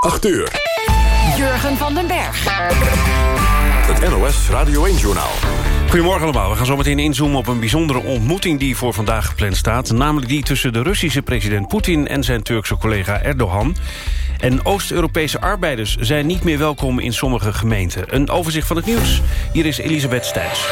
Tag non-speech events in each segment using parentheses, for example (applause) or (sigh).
8 uur. Jurgen van den Berg. Het NOS Radio 1-journaal. Goedemorgen allemaal. We gaan zo meteen inzoomen op een bijzondere ontmoeting... die voor vandaag gepland staat. Namelijk die tussen de Russische president Poetin... en zijn Turkse collega Erdogan. En Oost-Europese arbeiders zijn niet meer welkom in sommige gemeenten. Een overzicht van het nieuws. Hier is Elisabeth Stijns.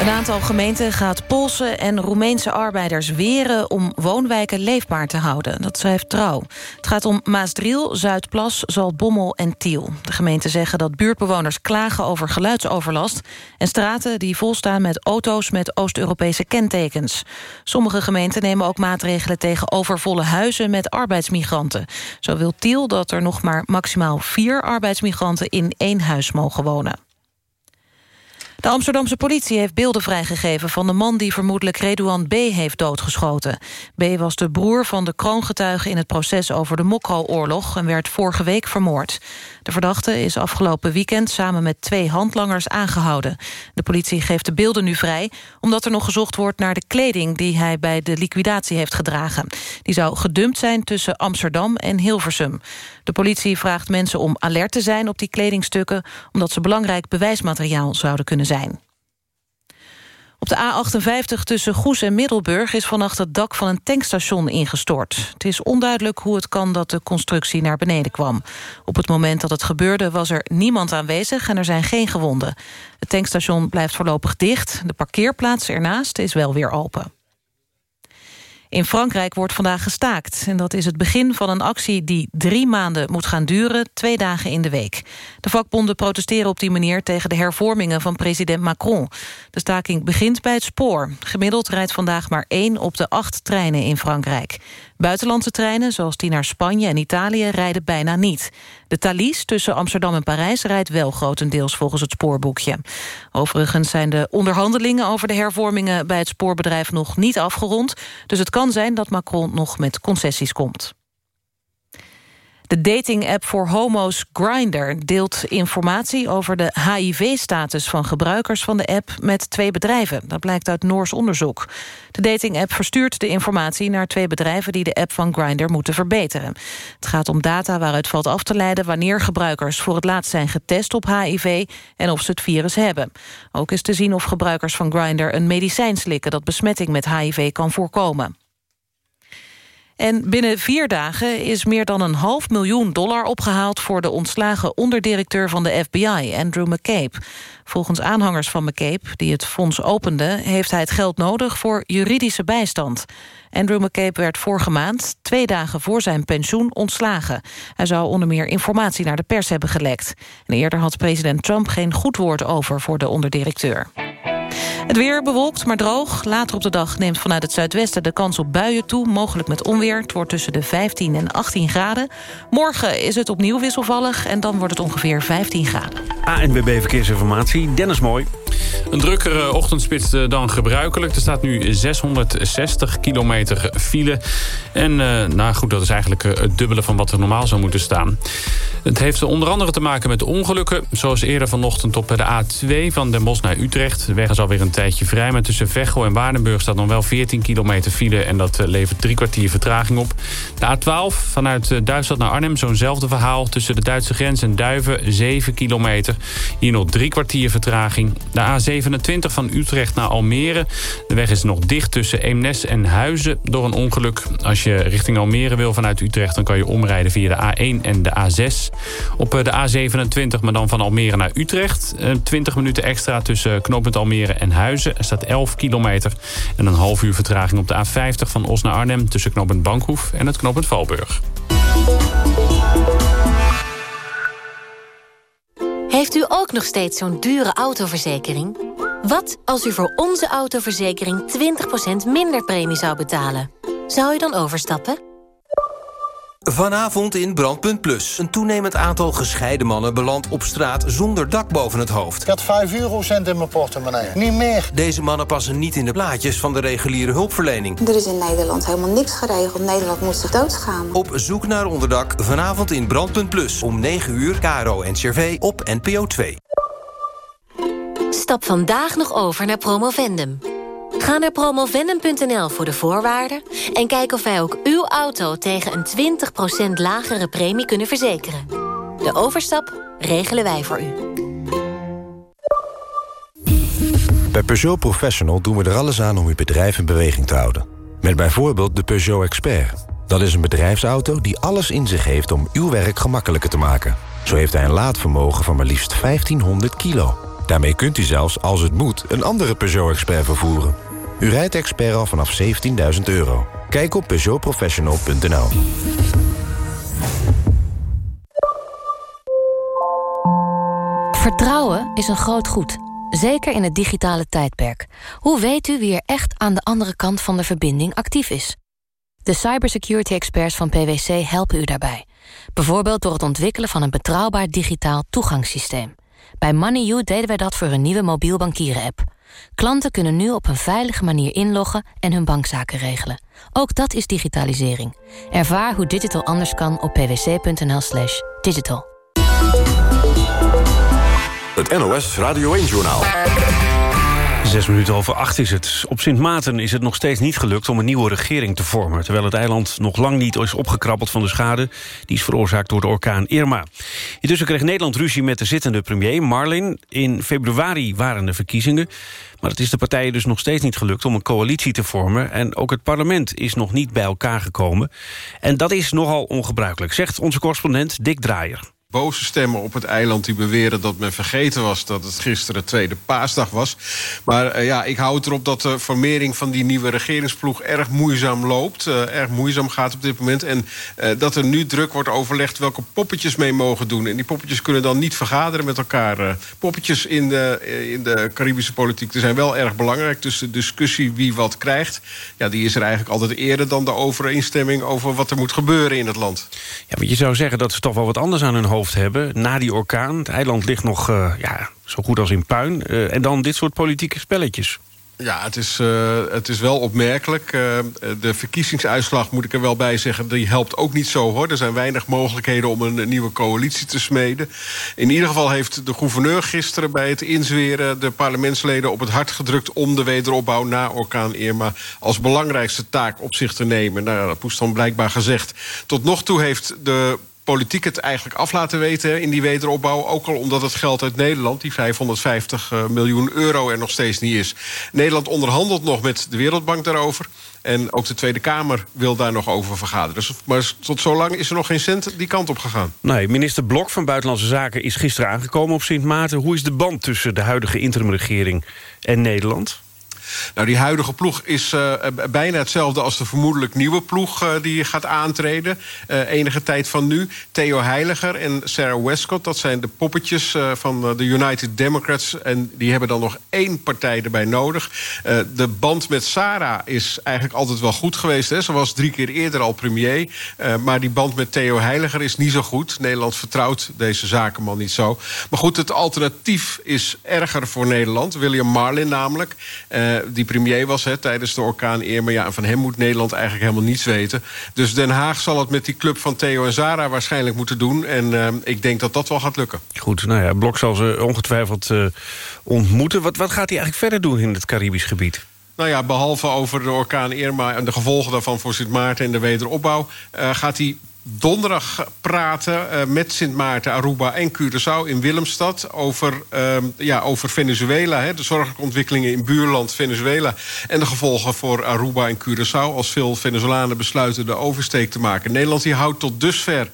Een aantal gemeenten gaat Poolse en Roemeense arbeiders weren... om woonwijken leefbaar te houden. Dat schrijft Trouw. Het gaat om Maasdriel, Zuidplas, Zaltbommel en Tiel. De gemeenten zeggen dat buurtbewoners klagen over geluidsoverlast... en straten die volstaan met auto's met Oost-Europese kentekens. Sommige gemeenten nemen ook maatregelen tegen overvolle huizen... met arbeidsmigranten. Zo wil Tiel dat er nog maar maximaal vier arbeidsmigranten... in één huis mogen wonen. De Amsterdamse politie heeft beelden vrijgegeven van de man die vermoedelijk Redouan B. heeft doodgeschoten. B. was de broer van de kroongetuige in het proces over de Mokro-oorlog en werd vorige week vermoord. De verdachte is afgelopen weekend samen met twee handlangers aangehouden. De politie geeft de beelden nu vrij omdat er nog gezocht wordt naar de kleding die hij bij de liquidatie heeft gedragen. Die zou gedumpt zijn tussen Amsterdam en Hilversum. De politie vraagt mensen om alert te zijn op die kledingstukken omdat ze belangrijk bewijsmateriaal zouden kunnen zijn. Op de A58 tussen Goes en Middelburg is vannacht het dak van een tankstation ingestort. Het is onduidelijk hoe het kan dat de constructie naar beneden kwam. Op het moment dat het gebeurde was er niemand aanwezig en er zijn geen gewonden. Het tankstation blijft voorlopig dicht. De parkeerplaats ernaast is wel weer open. In Frankrijk wordt vandaag gestaakt. En dat is het begin van een actie die drie maanden moet gaan duren... twee dagen in de week. De vakbonden protesteren op die manier tegen de hervormingen van president Macron. De staking begint bij het spoor. Gemiddeld rijdt vandaag maar één op de acht treinen in Frankrijk. Buitenlandse treinen, zoals die naar Spanje en Italië, rijden bijna niet. De Thalys tussen Amsterdam en Parijs rijdt wel grotendeels volgens het spoorboekje. Overigens zijn de onderhandelingen over de hervormingen bij het spoorbedrijf nog niet afgerond. Dus het kan zijn dat Macron nog met concessies komt. De dating-app voor homo's Grindr deelt informatie over de HIV-status van gebruikers van de app met twee bedrijven. Dat blijkt uit Noors onderzoek. De dating-app verstuurt de informatie naar twee bedrijven die de app van Grindr moeten verbeteren. Het gaat om data waaruit valt af te leiden wanneer gebruikers voor het laatst zijn getest op HIV en of ze het virus hebben. Ook is te zien of gebruikers van Grindr een medicijn slikken dat besmetting met HIV kan voorkomen. En binnen vier dagen is meer dan een half miljoen dollar opgehaald... voor de ontslagen onderdirecteur van de FBI, Andrew McCabe. Volgens aanhangers van McCabe, die het fonds opende... heeft hij het geld nodig voor juridische bijstand. Andrew McCabe werd vorige maand, twee dagen voor zijn pensioen, ontslagen. Hij zou onder meer informatie naar de pers hebben gelekt. En eerder had president Trump geen goed woord over voor de onderdirecteur. Het weer bewolkt, maar droog. Later op de dag neemt vanuit het zuidwesten de kans op buien toe. Mogelijk met onweer. Het wordt tussen de 15 en 18 graden. Morgen is het opnieuw wisselvallig en dan wordt het ongeveer 15 graden. ANWB Verkeersinformatie, Dennis Mooi. Een drukkere ochtendspits eh, dan gebruikelijk. Er staat nu 660 kilometer file. En uh, nou goed, dat is eigenlijk eh, het dubbele van wat er normaal zou moeten staan. Het heeft onder andere te maken met ongelukken. Zoals eerder vanochtend op de A2 van Den Bosch naar Utrecht. De weg is alweer een tijdje vrij. Maar tussen Veghel en Waardenburg staat nog wel 14 kilometer file. En dat levert drie kwartier vertraging op. De A12 vanuit Duitsland naar Arnhem. Zo'nzelfde verhaal. Tussen de Duitse grens en Duiven 7 kilometer. Hier nog drie kwartier vertraging. De A27 van Utrecht naar Almere. De weg is nog dicht tussen Eemnes en Huizen door een ongeluk. Als je richting Almere wil vanuit Utrecht... dan kan je omrijden via de A1 en de A6. Op eh, de A27, maar dan van Almere naar Utrecht. 20 eh, minuten extra tussen knooppunt Almere en Huizen. Staat 11 kilometer. En een half uur vertraging op de A50 van Os naar Arnhem... tussen knooppunt Bankhoef en het knooppunt Valburg. Heeft u ook nog steeds zo'n dure autoverzekering? Wat als u voor onze autoverzekering 20% minder premie zou betalen? Zou u dan overstappen? Vanavond in Brandpunt Plus. Een toenemend aantal gescheiden mannen belandt op straat zonder dak boven het hoofd. Ik had 5 eurocent in mijn portemonnee. Niet meer. Deze mannen passen niet in de plaatjes van de reguliere hulpverlening. Er is in Nederland helemaal niks geregeld. Nederland moet zich doodschamen. Op zoek naar onderdak. Vanavond in Brandpunt Plus. Om 9 uur, Caro en Cervé op NPO 2. Stap vandaag nog over naar Promovendum. Ga naar promovenum.nl voor de voorwaarden... en kijk of wij ook uw auto tegen een 20% lagere premie kunnen verzekeren. De overstap regelen wij voor u. Bij Peugeot Professional doen we er alles aan om uw bedrijf in beweging te houden. Met bijvoorbeeld de Peugeot Expert. Dat is een bedrijfsauto die alles in zich heeft om uw werk gemakkelijker te maken. Zo heeft hij een laadvermogen van maar liefst 1500 kilo. Daarmee kunt u zelfs, als het moet, een andere Peugeot-expert vervoeren. U rijdt expert al vanaf 17.000 euro. Kijk op peugeotprofessional.nl. Vertrouwen is een groot goed, zeker in het digitale tijdperk. Hoe weet u wie er echt aan de andere kant van de verbinding actief is? De cybersecurity experts van PwC helpen u daarbij. Bijvoorbeeld door het ontwikkelen van een betrouwbaar digitaal toegangssysteem. Bij MoneyU deden wij dat voor een nieuwe mobiel bankieren-app. Klanten kunnen nu op een veilige manier inloggen en hun bankzaken regelen. Ook dat is digitalisering. Ervaar hoe digital anders kan op pwc.nl slash digital. Het NOS Radio 1-journaal. Zes minuten over acht is het. Op Sint Maarten is het nog steeds niet gelukt om een nieuwe regering te vormen... terwijl het eiland nog lang niet is opgekrabbeld van de schade... die is veroorzaakt door de orkaan Irma. Intussen kreeg Nederland ruzie met de zittende premier, Marlin. In februari waren de verkiezingen. Maar het is de partijen dus nog steeds niet gelukt om een coalitie te vormen... en ook het parlement is nog niet bij elkaar gekomen. En dat is nogal ongebruikelijk, zegt onze correspondent Dick Draaier boze stemmen op het eiland die beweren dat men vergeten was... dat het gisteren tweede paasdag was. Maar uh, ja, ik hou het erop dat de formering van die nieuwe regeringsploeg... erg moeizaam loopt, uh, erg moeizaam gaat op dit moment. En uh, dat er nu druk wordt overlegd welke poppetjes mee mogen doen. En die poppetjes kunnen dan niet vergaderen met elkaar. poppetjes in de, in de Caribische politiek die zijn wel erg belangrijk. Dus de discussie wie wat krijgt... Ja, die is er eigenlijk altijd eerder dan de overeenstemming... over wat er moet gebeuren in het land. Ja, want je zou zeggen dat ze toch wel wat anders aan hun hoofd hebben na die orkaan. Het eiland ligt nog uh, ja, zo goed als in puin. Uh, en dan dit soort politieke spelletjes. Ja, het is, uh, het is wel opmerkelijk. De verkiezingsuitslag, moet ik er wel bij zeggen... die helpt ook niet zo, hoor. Er zijn weinig mogelijkheden om een nieuwe coalitie te smeden. In ieder geval heeft de gouverneur gisteren bij het inzweren... de parlementsleden op het hart gedrukt om de wederopbouw... na orkaan Irma als belangrijkste taak op zich te nemen. Nou, dat moest dan blijkbaar gezegd. Tot nog toe heeft de politiek het eigenlijk af laten weten in die wederopbouw. Ook al omdat het geld uit Nederland, die 550 uh, miljoen euro, er nog steeds niet is. Nederland onderhandelt nog met de Wereldbank daarover. En ook de Tweede Kamer wil daar nog over vergaderen. Dus, maar tot zo lang is er nog geen cent die kant op gegaan. Nee, minister Blok van Buitenlandse Zaken is gisteren aangekomen op Sint Maarten. Hoe is de band tussen de huidige interimregering en Nederland? Nou, die huidige ploeg is uh, bijna hetzelfde als de vermoedelijk nieuwe ploeg uh, die gaat aantreden. Uh, enige tijd van nu. Theo Heiliger en Sarah Westcott, dat zijn de poppetjes van de United Democrats. En die hebben dan nog één partij erbij nodig. de band met Sarah is eigenlijk altijd wel goed geweest. Hè. Ze was drie keer eerder al premier. maar die band met Theo Heiliger is niet zo goed. Nederland vertrouwt deze zakenman niet zo. Maar goed, het alternatief is erger voor Nederland. William Marlin namelijk die premier was hè, tijdens de orkaan Irma. Ja, en van hem moet Nederland eigenlijk helemaal niets weten. Dus Den Haag zal het met die club van Theo en Zara waarschijnlijk moeten doen. En uh, ik denk dat dat wel gaat lukken. Goed, nou ja, Blok zal ze ongetwijfeld uh, ontmoeten. Wat, wat gaat hij eigenlijk verder doen in het Caribisch gebied? Nou ja, behalve over de orkaan Irma en de gevolgen daarvan voor Sint Maarten en de wederopbouw... Uh, gaat hij donderdag praten uh, met Sint Maarten, Aruba en Curaçao in Willemstad... over, uh, ja, over Venezuela, hè, de zorgelijke ontwikkelingen in buurland Venezuela... en de gevolgen voor Aruba en Curaçao... als veel Venezolanen besluiten de oversteek te maken. Nederland die houdt tot dusver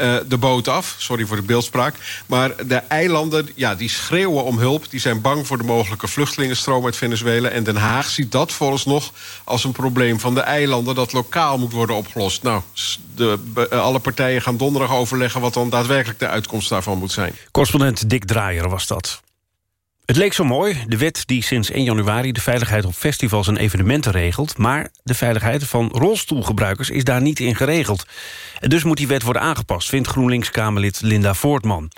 uh, de boot af. Sorry voor de beeldspraak. Maar de eilanden ja, die schreeuwen om hulp. Die zijn bang voor de mogelijke vluchtelingenstroom uit Venezuela. En Den Haag ziet dat volgens nog als een probleem van de eilanden... dat lokaal moet worden opgelost. Nou, de, alle partijen gaan donderdag overleggen... wat dan daadwerkelijk de uitkomst daarvan moet zijn. Correspondent Dick Draaier was dat. Het leek zo mooi, de wet die sinds 1 januari de veiligheid op festivals en evenementen regelt... maar de veiligheid van rolstoelgebruikers is daar niet in geregeld. En dus moet die wet worden aangepast, vindt GroenLinks-Kamerlid Linda Voortman.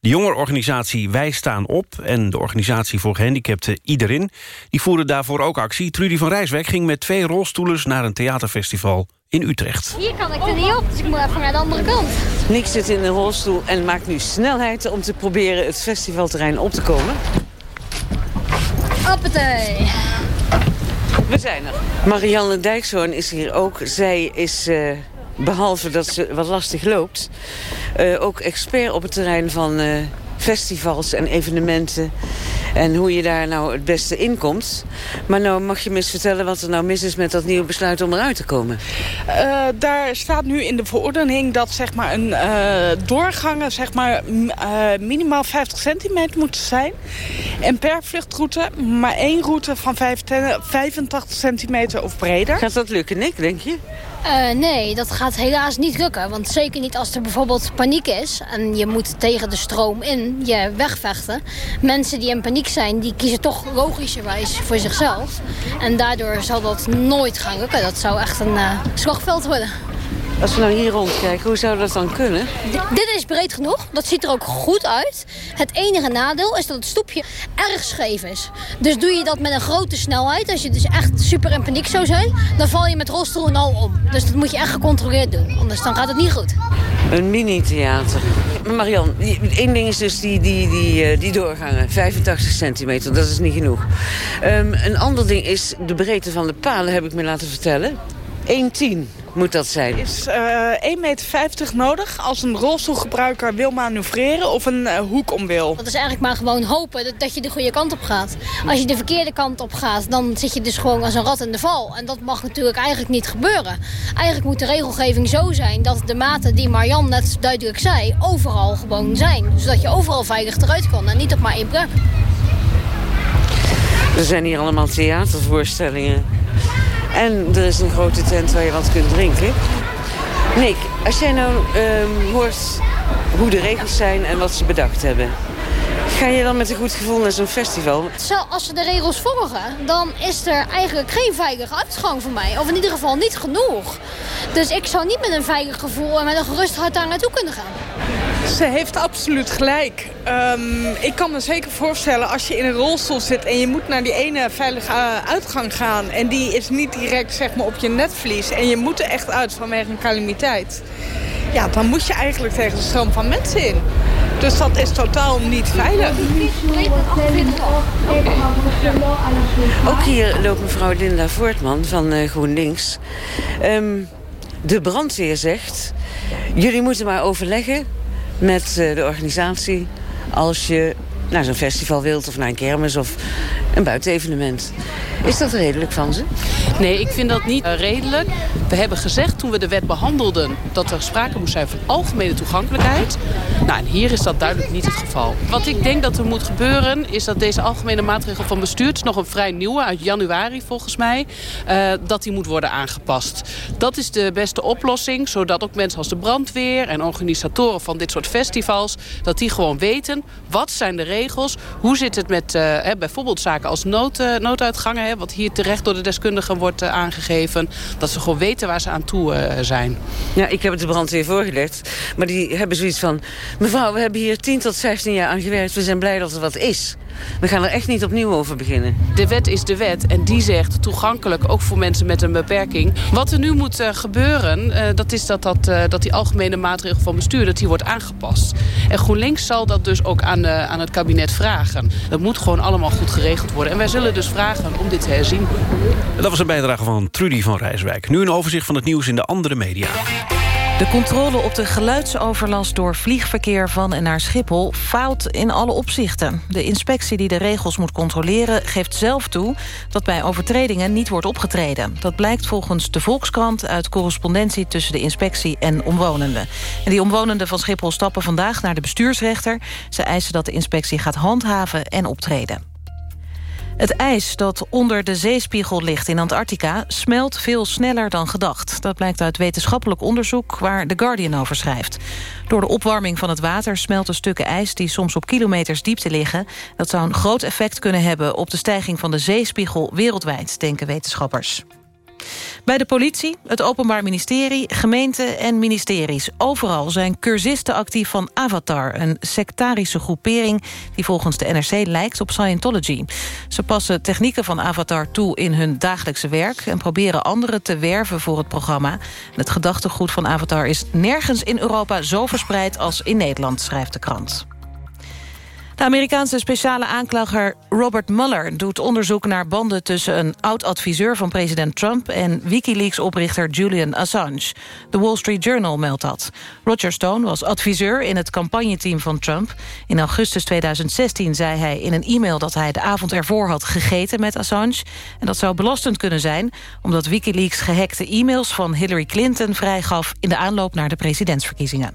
De jongerenorganisatie Wij Staan Op en de organisatie voor gehandicapten Iedereen... die voeren daarvoor ook actie. Trudy van Rijswijk ging met twee rolstoelen naar een theaterfestival in Utrecht. Hier kan ik er niet op, dus ik moet even naar de andere kant. Nick zit in een rolstoel en maakt nu snelheid om te proberen het festivalterrein op te komen. Hoppatee. We zijn er. Marianne Dijkshoorn is hier ook. Zij is, uh, behalve dat ze wat lastig loopt... Uh, ook expert op het terrein van uh, festivals en evenementen. En hoe je daar nou het beste in komt. Maar nou mag je me eens vertellen wat er nou mis is met dat nieuwe besluit om eruit te komen. Uh, daar staat nu in de verordening dat zeg maar, een uh, doorgangen zeg maar, uh, minimaal 50 centimeter moeten zijn. En per vluchtroute maar één route van 85 centimeter of breder. Gaat dat lukken, Nick, denk je? Uh, nee, dat gaat helaas niet lukken. Want zeker niet als er bijvoorbeeld paniek is... en je moet tegen de stroom in je wegvechten. Mensen die in paniek zijn, die kiezen toch logischerwijs voor zichzelf. En daardoor zal dat nooit gaan lukken. Dat zou echt een uh, slagveld worden. Als we nou hier rondkijken, hoe zou dat dan kunnen? D dit is breed genoeg. Dat ziet er ook goed uit. Het enige nadeel is dat het stoepje erg scheef is. Dus doe je dat met een grote snelheid, als je dus echt super in paniek zou zijn... dan val je met rolstoel en al om. Dus dat moet je echt gecontroleerd doen. Anders dan gaat het niet goed. Een mini-theater. Marian, één ding is dus die, die, die, die doorgangen. 85 centimeter, dat is niet genoeg. Um, een ander ding is de breedte van de palen, heb ik me laten vertellen. 1,10 moet dat zijn? is uh, 1,50 meter nodig als een rolstoelgebruiker wil manoeuvreren of een uh, hoek om wil. Dat is eigenlijk maar gewoon hopen dat, dat, je de goede kant op gaat. Als je de verkeerde kant op gaat, dan zit je dus gewoon als een rat in de val. En dat mag natuurlijk eigenlijk niet gebeuren. Eigenlijk moet de regelgeving zo zijn dat de maten die Marjan net duidelijk zei... overal gewoon zijn. Zodat je overal veilig eruit kan en niet op maar één plek. Er zijn hier allemaal theatervoorstellingen. En er is een grote tent waar je wat kunt drinken. Nick, als jij nou um, hoort hoe de regels zijn en wat ze bedacht hebben... Ga je dan met een goed gevoel naar zo'n festival? Als ze de regels volgen, dan is er eigenlijk geen veilige uitgang voor mij. Of in ieder geval niet genoeg. Dus ik zou niet met een veilig gevoel en met een gerust hart daar naartoe kunnen gaan. Ze heeft absoluut gelijk. Um, ik kan me zeker voorstellen als je in een rolstoel zit... en je moet naar die ene veilige uitgang gaan... en die is niet direct zeg maar, op je netvlies... en je moet er echt uit vanwege een calamiteit... ja, dan moet je eigenlijk tegen de stroom van mensen in. Dus dat is totaal niet veilig. Ook hier loopt mevrouw Linda Voortman van uh, GroenLinks. Um, de brandweer zegt... jullie moeten maar overleggen met uh, de organisatie... als je naar zo'n festival wilt of naar een kermis of een buitenevenement. Is dat redelijk van ze? Nee, ik vind dat niet uh, redelijk. We hebben gezegd toen we de wet behandelden... dat er sprake moest zijn van algemene toegankelijkheid. Nou, en hier is dat duidelijk niet het geval. Wat ik denk dat er moet gebeuren... is dat deze algemene maatregel van bestuur... nog een vrij nieuwe, uit januari volgens mij... Uh, dat die moet worden aangepast. Dat is de beste oplossing, zodat ook mensen als de brandweer... en organisatoren van dit soort festivals... dat die gewoon weten, wat zijn de regels... hoe zit het met hè, bijvoorbeeld zaken als nood, uh, nooduitgangen... Hè, wat hier terecht door de deskundigen wordt aangegeven... dat ze gewoon weten waar ze aan toe zijn. Ja, ik heb het de brandweer voorgelegd. Maar die hebben zoiets van... mevrouw, we hebben hier 10 tot 15 jaar aan gewerkt. We zijn blij dat er wat is. We gaan er echt niet opnieuw over beginnen. De wet is de wet en die zegt toegankelijk ook voor mensen met een beperking. Wat er nu moet uh, gebeuren, uh, dat is dat, dat, uh, dat die algemene maatregel van bestuur dat die wordt aangepast. En GroenLinks zal dat dus ook aan, aan het kabinet vragen. Dat moet gewoon allemaal goed geregeld worden. En wij zullen dus vragen om dit te herzien. Dat was een bijdrage van Trudy van Rijswijk. Nu een overzicht van het nieuws in de andere media. De controle op de geluidsoverlast door vliegverkeer van en naar Schiphol faalt in alle opzichten. De inspectie die de regels moet controleren geeft zelf toe dat bij overtredingen niet wordt opgetreden. Dat blijkt volgens de Volkskrant uit correspondentie tussen de inspectie en omwonenden. En die omwonenden van Schiphol stappen vandaag naar de bestuursrechter. Ze eisen dat de inspectie gaat handhaven en optreden. Het ijs dat onder de zeespiegel ligt in Antarctica... smelt veel sneller dan gedacht. Dat blijkt uit wetenschappelijk onderzoek waar The Guardian over schrijft. Door de opwarming van het water smelten stukken ijs... die soms op kilometers diepte liggen. Dat zou een groot effect kunnen hebben op de stijging van de zeespiegel wereldwijd, denken wetenschappers. Bij de politie, het Openbaar Ministerie, gemeenten en ministeries. Overal zijn cursisten actief van Avatar, een sectarische groepering... die volgens de NRC lijkt op Scientology. Ze passen technieken van Avatar toe in hun dagelijkse werk... en proberen anderen te werven voor het programma. Het gedachtegoed van Avatar is nergens in Europa zo verspreid als in Nederland, schrijft de krant. De Amerikaanse speciale aanklager Robert Mueller doet onderzoek naar banden tussen een oud-adviseur van president Trump en Wikileaks-oprichter Julian Assange. De Wall Street Journal meldt dat. Roger Stone was adviseur in het campagneteam van Trump. In augustus 2016 zei hij in een e-mail dat hij de avond ervoor had gegeten met Assange. En dat zou belastend kunnen zijn, omdat Wikileaks gehackte e-mails van Hillary Clinton vrijgaf in de aanloop naar de presidentsverkiezingen.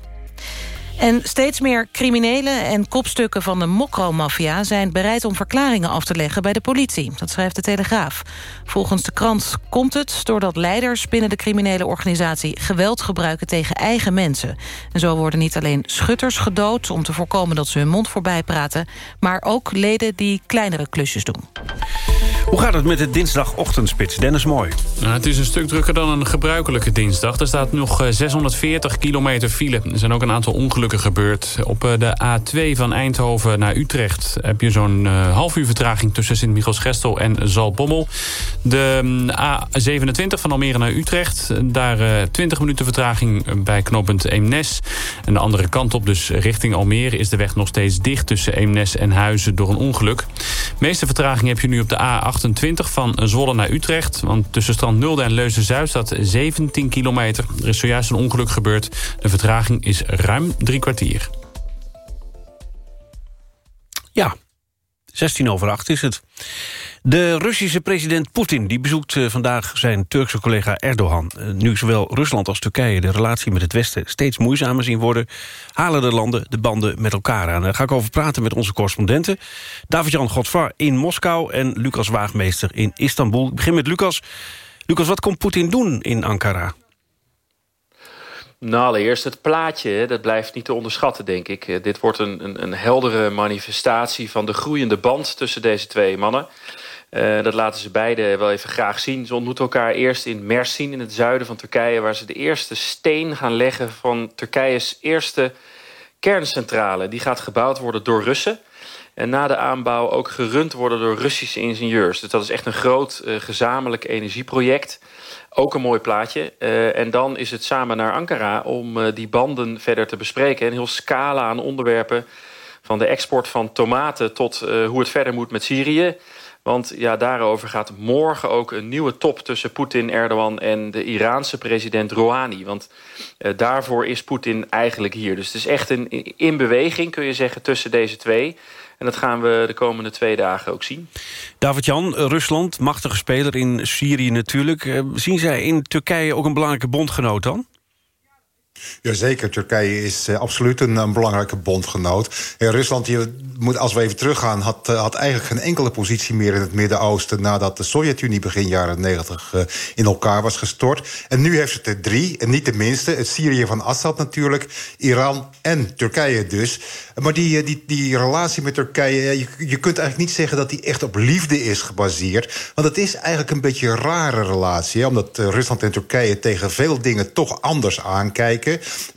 En steeds meer criminelen en kopstukken van de Mokro-maffia... zijn bereid om verklaringen af te leggen bij de politie. Dat schrijft de Telegraaf. Volgens de krant komt het doordat leiders binnen de criminele organisatie... geweld gebruiken tegen eigen mensen. En zo worden niet alleen schutters gedood... om te voorkomen dat ze hun mond voorbij praten... maar ook leden die kleinere klusjes doen. Hoe gaat het met de dinsdagochtendspits? Dennis Mooi. Nou, het is een stuk drukker dan een gebruikelijke dinsdag. Er staat nog 640 eh, kilometer file. Er zijn ook een aantal ongelukken gebeurd. Op eh, de A2 van Eindhoven naar Utrecht heb je zo'n uh, half uur vertraging... tussen Sint-Michels-Gestel en Zalbommel. De mm, A27 van Almere naar Utrecht. Daar 20 minuten vertraging bij knooppunt Eemnes. En de andere kant op, dus richting Almere... is de weg nog steeds dicht tussen Eemnes en Huizen door een ongeluk. De meeste vertraging heb je nu op de A8 28 van Zwolle naar Utrecht. Want tussen Strand Nulde en Leuzen-Zuid staat 17 kilometer. Er is zojuist een ongeluk gebeurd. De vertraging is ruim kwartier. Ja, 16 over 8 is het. De Russische president Poetin die bezoekt eh, vandaag zijn Turkse collega Erdogan. Eh, nu zowel Rusland als Turkije de relatie met het Westen steeds moeizamer zien worden... halen de landen de banden met elkaar aan. Daar ga ik over praten met onze correspondenten. David-Jan Godfar in Moskou en Lucas Waagmeester in Istanbul. Ik begin met Lucas. Lucas, wat komt Poetin doen in Ankara? Nou, allereerst het plaatje, dat blijft niet te onderschatten, denk ik. Eh, dit wordt een, een, een heldere manifestatie van de groeiende band tussen deze twee mannen. Uh, dat laten ze beide wel even graag zien. Ze ontmoeten elkaar eerst in Mersin, in het zuiden van Turkije... waar ze de eerste steen gaan leggen van Turkije's eerste kerncentrale. Die gaat gebouwd worden door Russen. En na de aanbouw ook gerund worden door Russische ingenieurs. Dus dat is echt een groot uh, gezamenlijk energieproject. Ook een mooi plaatje. Uh, en dan is het samen naar Ankara om uh, die banden verder te bespreken. Een heel scala aan onderwerpen. Van de export van tomaten tot hoe het verder moet met Syrië. Want ja, daarover gaat morgen ook een nieuwe top tussen Poetin, Erdogan en de Iraanse president Rouhani. Want daarvoor is Poetin eigenlijk hier. Dus het is echt een in beweging, kun je zeggen, tussen deze twee. En dat gaan we de komende twee dagen ook zien. David-Jan, Rusland, machtige speler in Syrië natuurlijk. Uh, zien zij in Turkije ook een belangrijke bondgenoot dan? Jazeker, Turkije is uh, absoluut een, belangrijke bondgenoot. En Rusland, je moet, als we even teruggaan, had, uh, had eigenlijk geen enkele positie meer in het Midden-Oosten nadat de Sovjet-Unie begin jaren 90 uh, in elkaar was gestort. En nu heeft het er drie, en niet de minste. Het Syrië van Assad natuurlijk, Iran en Turkije dus. Maar die, die, die relatie met Turkije, je, kunt eigenlijk niet zeggen dat die echt op liefde is gebaseerd. Want het is eigenlijk een beetje een rare relatie, omdat Rusland en Turkije tegen veel dingen toch anders aankijken.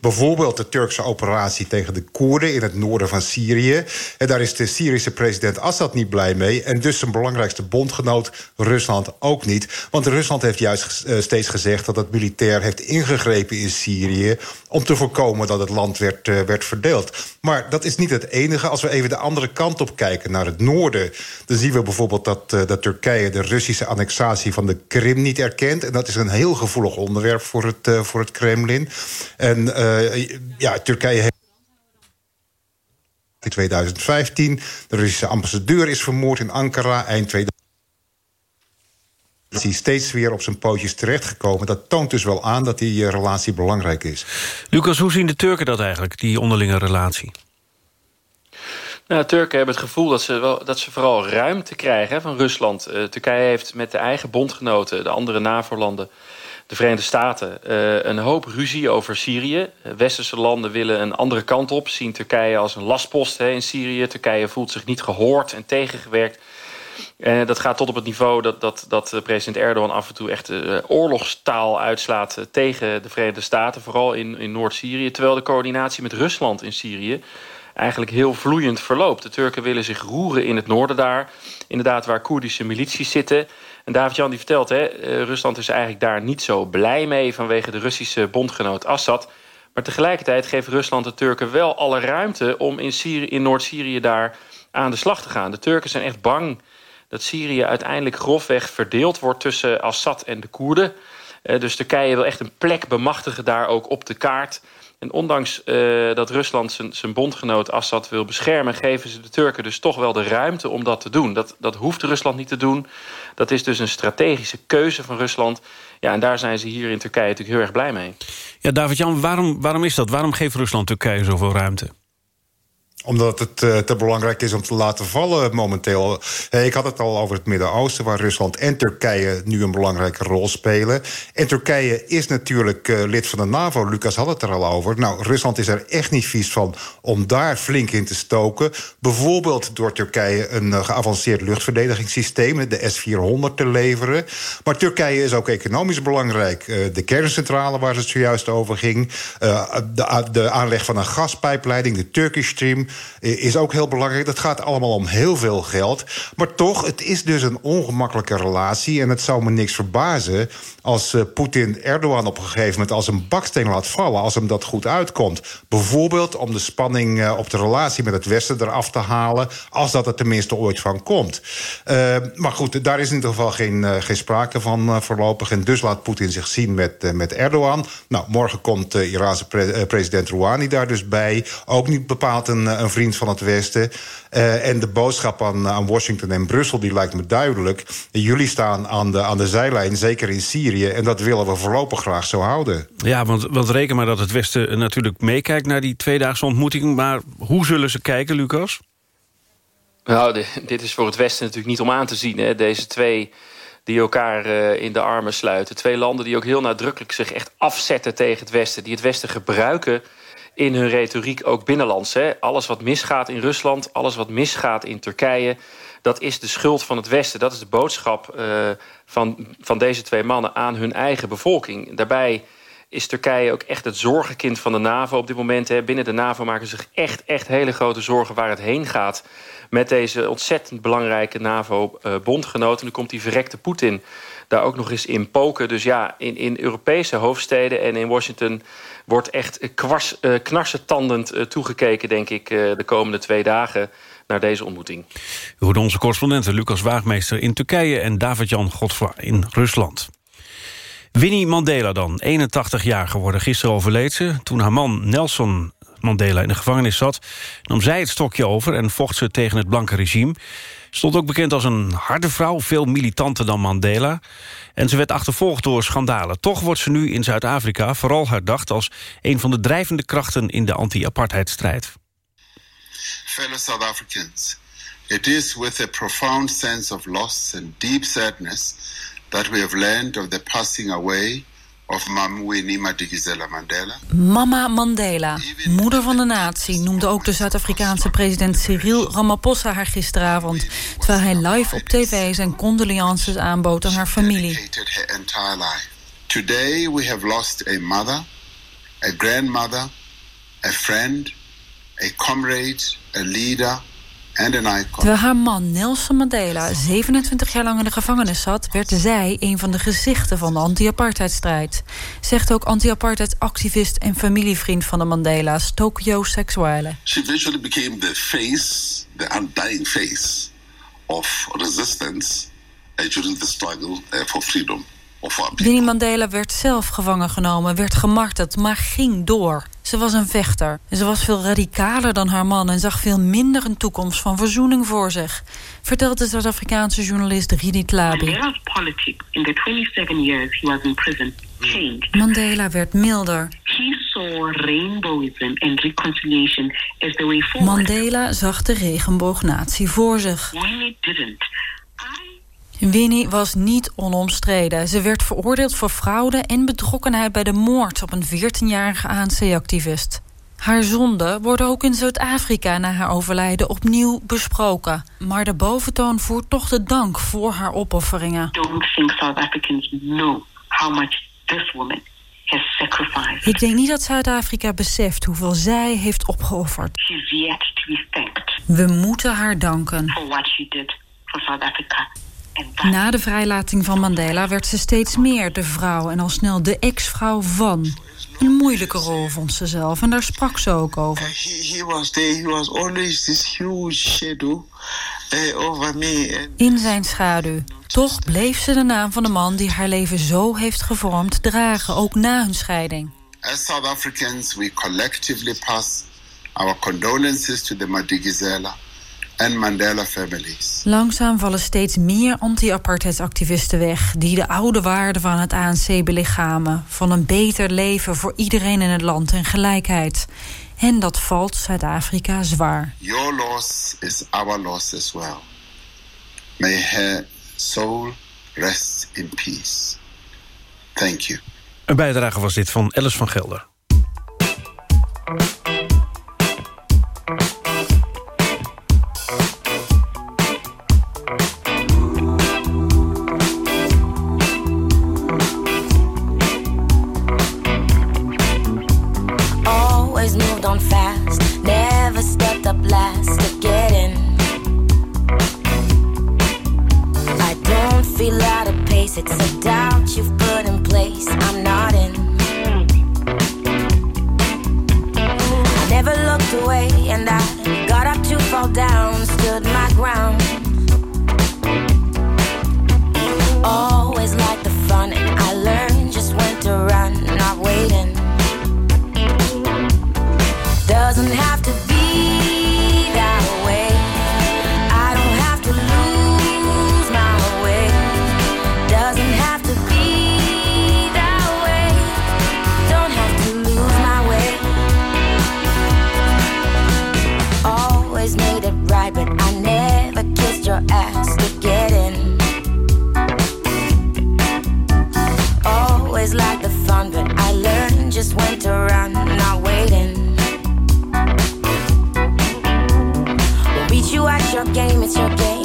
Bijvoorbeeld de Turkse operatie tegen de Koerden in het noorden van Syrië. En daar is de Syrische president Assad niet blij mee. En dus zijn belangrijkste bondgenoot Rusland ook niet. Want Rusland heeft juist steeds gezegd dat het militair heeft ingegrepen in Syrië... om te voorkomen dat het land werd, uh, werd verdeeld. Maar dat is niet het enige. Als we even de andere kant op kijken, naar het noorden... dan zien we bijvoorbeeld dat, uh, dat Turkije de Russische annexatie van de Krim niet erkent. En dat is een heel gevoelig onderwerp voor het, voor het Kremlin. En uh, ja, Turkije heeft in 2015. De Russische ambassadeur is vermoord in Ankara eind 2015 is hij steeds weer op zijn pootjes terechtgekomen. Dat toont dus wel aan dat die relatie belangrijk is. Lucas, hoe zien de Turken dat eigenlijk, die onderlinge relatie? Nou, Turken hebben het gevoel dat ze, wel, dat ze vooral ruimte krijgen hè, van Rusland. Uh, Turkije heeft met de eigen bondgenoten, de andere NAVO-landen de Verenigde Staten uh, een hoop ruzie over Syrië. Westerse landen willen een andere kant op. Zien Turkije als een lastpost hè, in Syrië. Turkije voelt zich niet gehoord en tegengewerkt. En dat gaat tot op het niveau dat, dat, dat president Erdogan af en toe echt oorlogstaal uitslaat tegen de Verenigde Staten. Vooral in, in Noord-Syrië. Terwijl de coördinatie met Rusland in Syrië eigenlijk heel vloeiend verloopt. De Turken willen zich roeren in het noorden daar. Inderdaad waar Koerdische milities zitten. En David-Jan die vertelt, hè, Rusland is eigenlijk daar niet zo blij mee... vanwege de Russische bondgenoot Assad. Maar tegelijkertijd geeft Rusland de Turken wel alle ruimte... om in, in Noord-Syrië daar aan de slag te gaan. De Turken zijn echt bang dat Syrië uiteindelijk grofweg verdeeld wordt... tussen Assad en de Koerden. Uh, dus Turkije wil echt een plek bemachtigen daar ook op de kaart... En ondanks uh, dat Rusland zijn, zijn bondgenoot Assad wil beschermen... geven ze de Turken dus toch wel de ruimte om dat te doen. Dat, dat hoeft Rusland niet te doen. Dat is dus een strategische keuze van Rusland. Ja, en daar zijn ze hier in Turkije natuurlijk heel erg blij mee. Ja, David-Jan, waarom, waarom is dat? Waarom geeft Rusland Turkije zoveel ruimte? Omdat het uh, te belangrijk is om te laten vallen momenteel. Hey, ik had het al over het Midden-Oosten... waar Rusland en Turkije nu een belangrijke rol spelen. En Turkije is natuurlijk uh, lid van de NAVO. Lucas had het er al over. Nou, Rusland is er echt niet vies van om daar flink in te stoken. Bijvoorbeeld door Turkije een geavanceerd luchtverdedigingssysteem... de S-400 te leveren. Maar Turkije is ook economisch belangrijk. de kerncentrale waar het zojuist over ging... de, de aanleg van een gaspijpleiding, de Turkish Stream is ook heel belangrijk. Dat gaat allemaal om heel veel geld. Maar toch, het is dus een ongemakkelijke relatie. En het zou me niks verbazen als uh, Poetin Erdogan op een gegeven moment als een baksteen laat vallen. Als hem dat goed uitkomt. Bijvoorbeeld om de spanning uh, op de relatie met het Westen eraf te halen. Als dat er tenminste ooit van komt. Uh, maar goed, daar is in ieder geval geen, sprake van voorlopig. En dus laat Poetin zich zien met, met Erdogan. Nou, morgen komt de Iraanse pre president Rouhani daar dus bij. Ook niet bepaald een, een vriend van het Westen. Uh, en de boodschap aan, aan Washington en Brussel die lijkt me duidelijk. Jullie staan aan de, aan de zijlijn, zeker in Syrië. En dat willen we voorlopig graag zo houden. Ja, want, want reken maar dat het Westen natuurlijk meekijkt... naar die tweedaagse ontmoeting. Maar hoe zullen ze kijken, Lucas? Nou, de, dit is voor het Westen natuurlijk niet om aan te zien. Hè? Deze twee die elkaar uh, in de armen sluiten. Twee landen die ook heel nadrukkelijk zich echt afzetten tegen het Westen. Die het Westen gebruiken in hun retoriek ook binnenlands. Hè. Alles wat misgaat in Rusland, alles wat misgaat in Turkije... dat is de schuld van het Westen. Dat is de boodschap uh, van, van deze twee mannen aan hun eigen bevolking. Daarbij is Turkije ook echt het zorgenkind van de NAVO op dit moment. Hè. Binnen de NAVO maken ze zich echt, echt hele grote zorgen waar het heen gaat... met deze ontzettend belangrijke NAVO-bondgenoten. Uh, nu komt die verrekte Poetin daar ook nog eens in poken. Dus ja, in, in Europese hoofdsteden en in Washington wordt echt kwars, uh, knarsetandend uh, toegekeken, denk ik, uh, de komende twee dagen naar deze ontmoeting. U hoorde onze correspondenten Lucas Waagmeester in Turkije... en David-Jan Godfra in Rusland. Winnie Mandela dan, 81 jaar geworden. Gisteren overleed ze toen haar man Nelson Mandela in de gevangenis zat... nam zij het stokje over en vocht ze tegen het blanke regime. Stond ook bekend als een harde vrouw, veel militanter dan Mandela. En ze werd achtervolgd door schandalen. Toch wordt ze nu in Zuid-Afrika vooral herdacht... als een van de drijvende krachten in de anti-apartheidstrijd. Fellow South Africans, it is with a profound sense of loss and deep sadness... that we have learned of the passing away of Winnie Madikizela Mandela. Mama Mandela, moeder van de natie, noemde ook de Zuid-Afrikaanse president Cyril Ramaphosa haar gisteravond, terwijl hij live op tv zijn condolences aanbood aan haar familie. Today we have lost a mother, a grandmother, a friend, a comrade, a leader Terwijl haar man Nelson Mandela 27 jaar lang in de gevangenis zat... werd zij een van de gezichten van de anti-apartheidstrijd. Zegt ook anti-apartheid-activist en familievriend van de Mandela's... Tokyo Sexuale. She eventually became the face, the undying face... of resistance during the struggle uh, for freedom. Winnie Mandela werd zelf gevangen genomen, werd gemarteld, maar ging door. Ze was een vechter. Ze was veel radicaler dan haar man en zag veel minder een toekomst van verzoening voor zich. Vertelt de Zuid-Afrikaanse journalist Ridit Labi. Mandela werd milder. Mandela zag de regenboognatie voor zich. Winnie was niet onomstreden. Ze werd veroordeeld voor fraude en betrokkenheid bij de moord op een 14-jarige ANC-activist. Haar zonden worden ook in Zuid-Afrika na haar overlijden opnieuw besproken. Maar de boventoon voert toch de dank voor haar opofferingen. Don't think South Africans know how much this woman has sacrificed. Ik denk niet dat Zuid-Afrika beseft hoeveel zij heeft opgeofferd. She's yet to be thanked. We moeten haar danken. For what she did for South Africa. Na de vrijlating van Mandela werd ze steeds meer de vrouw... en al snel de ex-vrouw van. Een moeilijke rol vond ze zelf en daar sprak ze ook over. He, was there. He was always this huge shadow uh, over me. In zijn schaduw. Toch bleef ze de naam van de man die haar leven zo heeft gevormd dragen, ook na hun scheiding. As South Africans, we collectively pass our condolences to the Madikizela and Mandela families. Langzaam vallen steeds meer anti-apartheidsactivisten weg... die de oude waarden van het ANC belichamen... van een beter leven voor iedereen in het land en gelijkheid. En dat valt Zuid-Afrika zwaar. Your loss is our loss as well. May her soul rest in peace. Thank you. Een bijdrage was dit van Alice van Gelder. Out it's a doubt you've put in place. I'm not in. I never looked away, and I got up to fall down, stood my ground. Always like the fun, and I learned just when to run, not waiting. Doesn't have to run, not waiting. We'll beat you at your game, it's your game.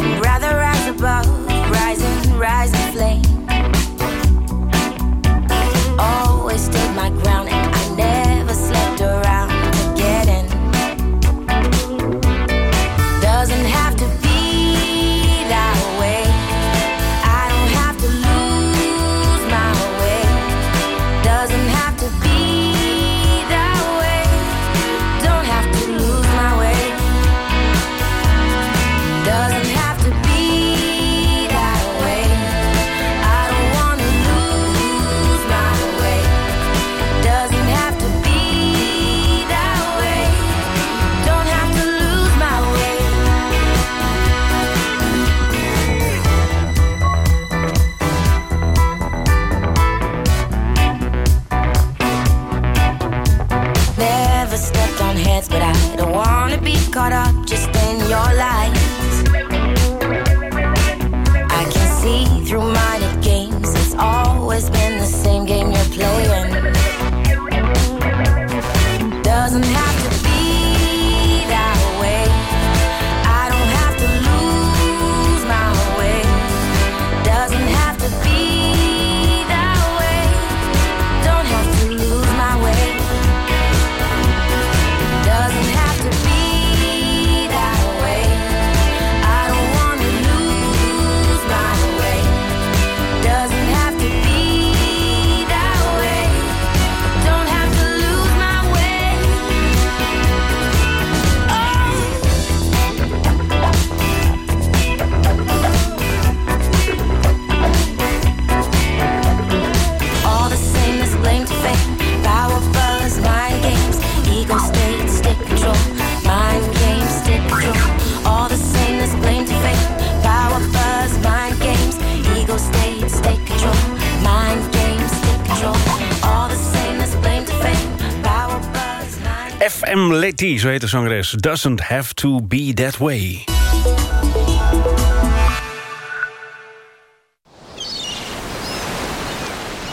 Letty, zo heet zangeres. Doesn't have to be that way.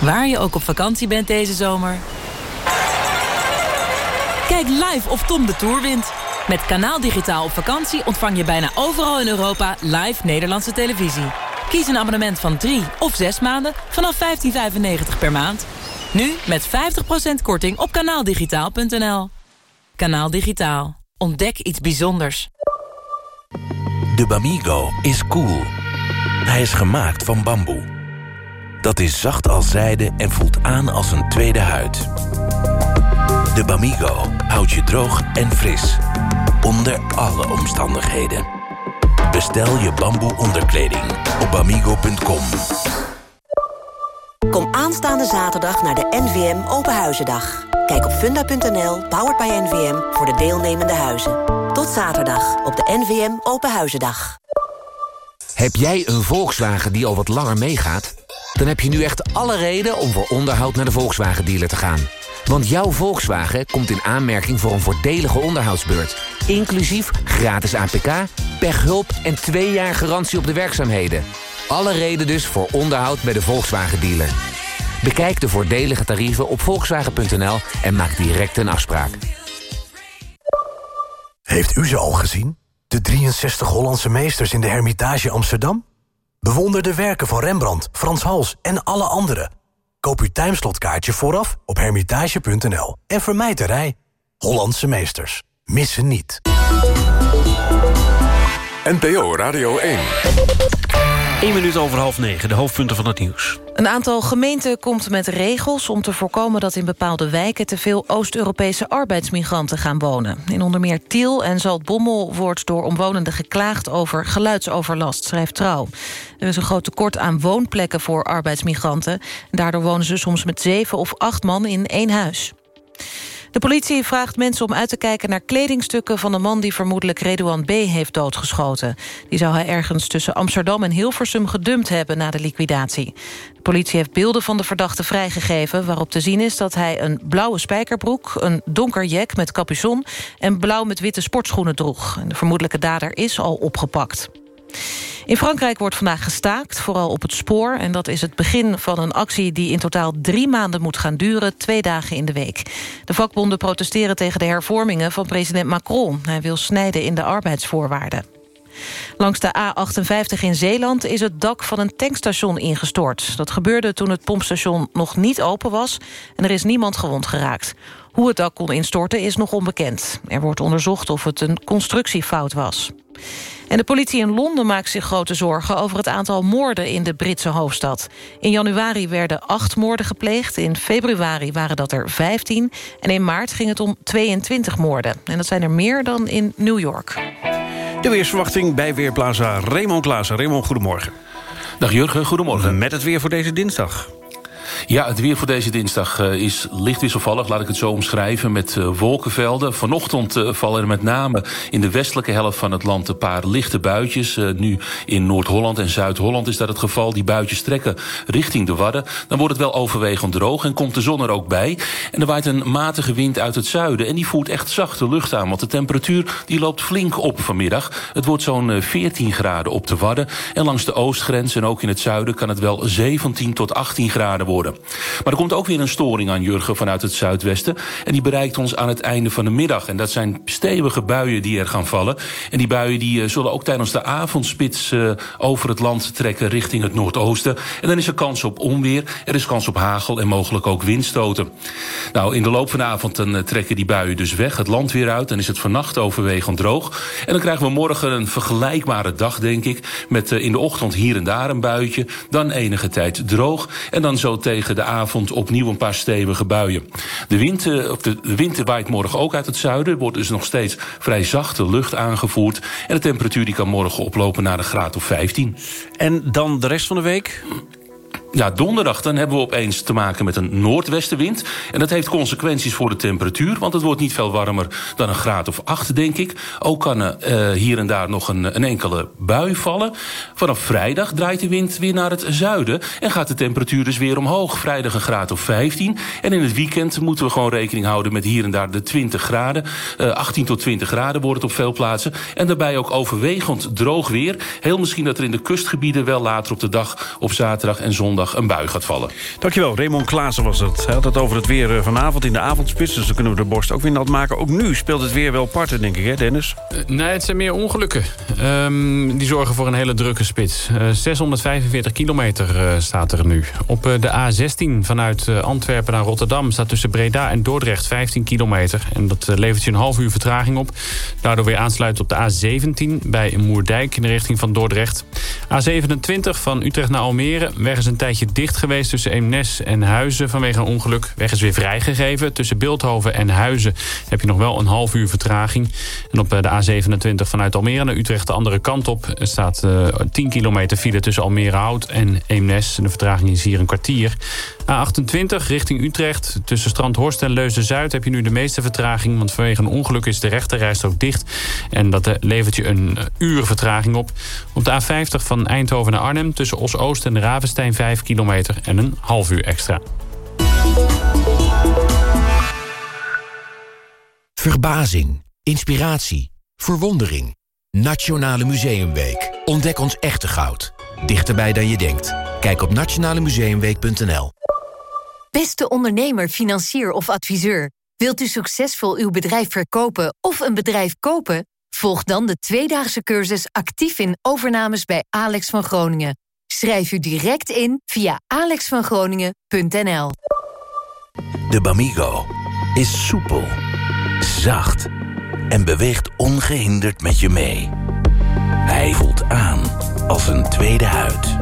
Waar je ook op vakantie bent deze zomer. Kijk live of Tom de Tour wint. Met Kanaal Digitaal op vakantie ontvang je bijna overal in Europa live Nederlandse televisie. Kies een abonnement van 3 of 6 maanden vanaf 15,95 per maand. Nu met 50% korting op kanaaldigitaal.nl. Kanaal Digitaal. Ontdek iets bijzonders. De Bamigo is cool. Hij is gemaakt van bamboe. dat is zacht als zijde en voelt aan als een tweede huid. De Bamigo houdt je droog en fris. Onder alle omstandigheden. Bestel je bamboe onderkleding op bamigo.com. Kom aanstaande zaterdag naar de NVM Openhuizendag. Kijk op funda.nl, powered by NVM, voor de deelnemende huizen. Tot zaterdag op de NVM Openhuizendag. Heb jij een Volkswagen die al wat langer meegaat? Dan heb je nu echt alle reden om voor onderhoud naar de Volkswagen-dealer te gaan. Want jouw Volkswagen komt in aanmerking voor een voordelige onderhoudsbeurt. Inclusief gratis APK, pechhulp en twee jaar garantie op de werkzaamheden. Alle reden dus voor onderhoud bij de Volkswagen-dealer. Bekijk de voordelige tarieven op volkswagen.nl en maak direct een afspraak. Heeft u ze al gezien? De 63 Hollandse meesters in de Hermitage Amsterdam? Bewonder de werken van Rembrandt, Frans Hals en alle anderen. Koop uw timeslotkaartje vooraf op hermitage.nl. En vermijd de rij. Hollandse meesters. Missen niet. NPO Radio 1. 1 minuut over half negen, de hoofdpunten van het nieuws. Een aantal gemeenten komt met regels om te voorkomen dat in bepaalde wijken te veel Oost-Europese arbeidsmigranten gaan wonen. In onder meer Tiel en Zaltbommel wordt door omwonenden geklaagd over geluidsoverlast, schrijft Trouw. Er is een groot tekort aan woonplekken voor arbeidsmigranten. Daardoor wonen ze soms met zeven of acht man in één huis. De politie vraagt mensen om uit te kijken naar kledingstukken... van de man die vermoedelijk Redouan B. heeft doodgeschoten. Die zou hij ergens tussen Amsterdam en Hilversum gedumpt hebben... na de liquidatie. De politie heeft beelden van de verdachte vrijgegeven... waarop te zien is dat hij een blauwe spijkerbroek... een donker jack met capuchon en blauw met witte sportschoenen droeg. De vermoedelijke dader is al opgepakt. In Frankrijk wordt vandaag gestaakt, vooral op het spoor. En dat is het begin van een actie die in totaal drie maanden moet gaan duren. Twee dagen in de week. De vakbonden protesteren tegen de hervormingen van president Macron. Hij wil snijden in de arbeidsvoorwaarden. Langs de A58 in Zeeland is het dak van een tankstation ingestort. Dat gebeurde toen het pompstation nog niet open was... en er is niemand gewond geraakt. Hoe het dak kon instorten is nog onbekend. Er wordt onderzocht of het een constructiefout was. En de politie in Londen maakt zich grote zorgen over het aantal moorden in de Britse hoofdstad. In januari werden acht moorden gepleegd, in februari waren dat er 15... en in maart ging het om 22 moorden. En dat zijn er meer dan in New York. De weersverwachting bij Weerplaza Raymond Klaassen. Raymond, goedemorgen. Dag Jurgen, goedemorgen. Met het weer voor deze dinsdag. Ja, het weer voor deze dinsdag uh, is licht wisselvallig, laat ik het zo omschrijven, met uh, wolkenvelden. Vanochtend uh, vallen er met name in de westelijke helft van het land een paar lichte buitjes. nu in Noord-Holland en Zuid-Holland is dat het geval. Die buitjes trekken richting de Wadden. Dan wordt het wel overwegend droog en komt de zon er ook bij. En er waait een matige wind uit het zuiden en die voert echt zachte lucht aan. Want de temperatuur die loopt flink op vanmiddag. Het wordt zo'n 14 graden op de Wadden. En langs de oostgrens en ook in het zuiden kan het wel 17 tot 18 graden worden. Maar er komt ook weer een storing aan, Jurgen, vanuit het zuidwesten. En die bereikt ons aan het einde van de middag. En dat zijn stevige buien die er gaan vallen. En die buien die, uh, zullen ook tijdens de avondspits uh, over het land trekken richting het noordoosten. En dan is er kans op onweer, er is kans op hagel en mogelijk ook windstoten. Nou, in de loop van de avond dan, uh, trekken die buien dus weg, het land weer uit. Dan is het vannacht overwegend droog. En dan krijgen we morgen een vergelijkbare dag, denk ik. Met in de ochtend hier en daar een buitje. Dan enige tijd droog. En dan zo tegen de avond opnieuw een paar stevige buien. De wind, of de, de wind waait morgen ook uit het zuiden. Wordt dus nog steeds vrij zachte lucht aangevoerd. En de temperatuur die kan morgen oplopen naar een graad of 15. En dan de rest van de week? Ja, donderdag dan hebben we opeens te maken met een noordwestenwind. En dat heeft consequenties voor de temperatuur. Want het wordt niet veel warmer dan een graad of 8, denk ik. Ook kan er uh, hier en daar nog een, een enkele bui vallen. Vanaf vrijdag draait de wind weer naar het zuiden. En gaat de temperatuur dus weer omhoog. Vrijdag een graad of 15. En in het weekend moeten we gewoon rekening houden met hier en daar de 20 graden. Uh, 18 tot 20 graden wordt het op veel plaatsen. En daarbij ook overwegend droog weer. Heel misschien dat er in de kustgebieden wel later op de dag op zaterdag en zondag een bui gaat vallen. Dankjewel, Raymond Klaassen was het. Hij had het over het weer eh, vanavond in de avondspits... dus dan kunnen we de borst ook weer nat maken. Ook nu speelt het weer wel parten, denk ik, hè Dennis? Uh, nee, het zijn meer ongelukken. Um, die zorgen voor een hele drukke spits. Uh, 645 kilometer uh, staat er nu. Op de A16 vanuit Antwerpen naar Rotterdam... staat tussen Breda en Dordrecht 15 kilometer. En dat levert je een half uur vertraging op. Daardoor weer aansluiten op de A17 bij Moerdijk... in de richting van Dordrecht. A27 van Utrecht naar Almere. Weg is een tijdje dicht geweest tussen Eemnes en Huizen vanwege een ongeluk. Weg is weer vrijgegeven. Tussen Beeldhoven en Huizen heb je nog wel een half uur vertraging. En op de A27 vanuit Almere naar Utrecht de andere kant op... staat uh, 10 kilometer file tussen Almere Hout en Eemnes. De vertraging is hier een kwartier. A28 richting Utrecht. Tussen Strandhorst en Leusden-Zuid heb je nu de meeste vertraging... want vanwege een ongeluk is de rechterrijstrook dicht. En dat eh, levert je een uur vertraging op. Op de A50 van Eindhoven naar Arnhem... tussen Os-Oost en Ravenstein 5 kilometer en een half uur extra. Verbazing, inspiratie, verwondering. Nationale Museumweek. Ontdek ons echte goud. Dichterbij dan je denkt. Kijk op nationalemuseumweek.nl. Beste ondernemer, financier of adviseur. Wilt u succesvol uw bedrijf verkopen of een bedrijf kopen? Volg dan de tweedaagse cursus actief in overnames bij Alex van Groningen. Schrijf u direct in via alexvangroningen.nl. De Bamigo is soepel, zacht en beweegt ongehinderd met je mee. Hij voelt aan als een tweede huid.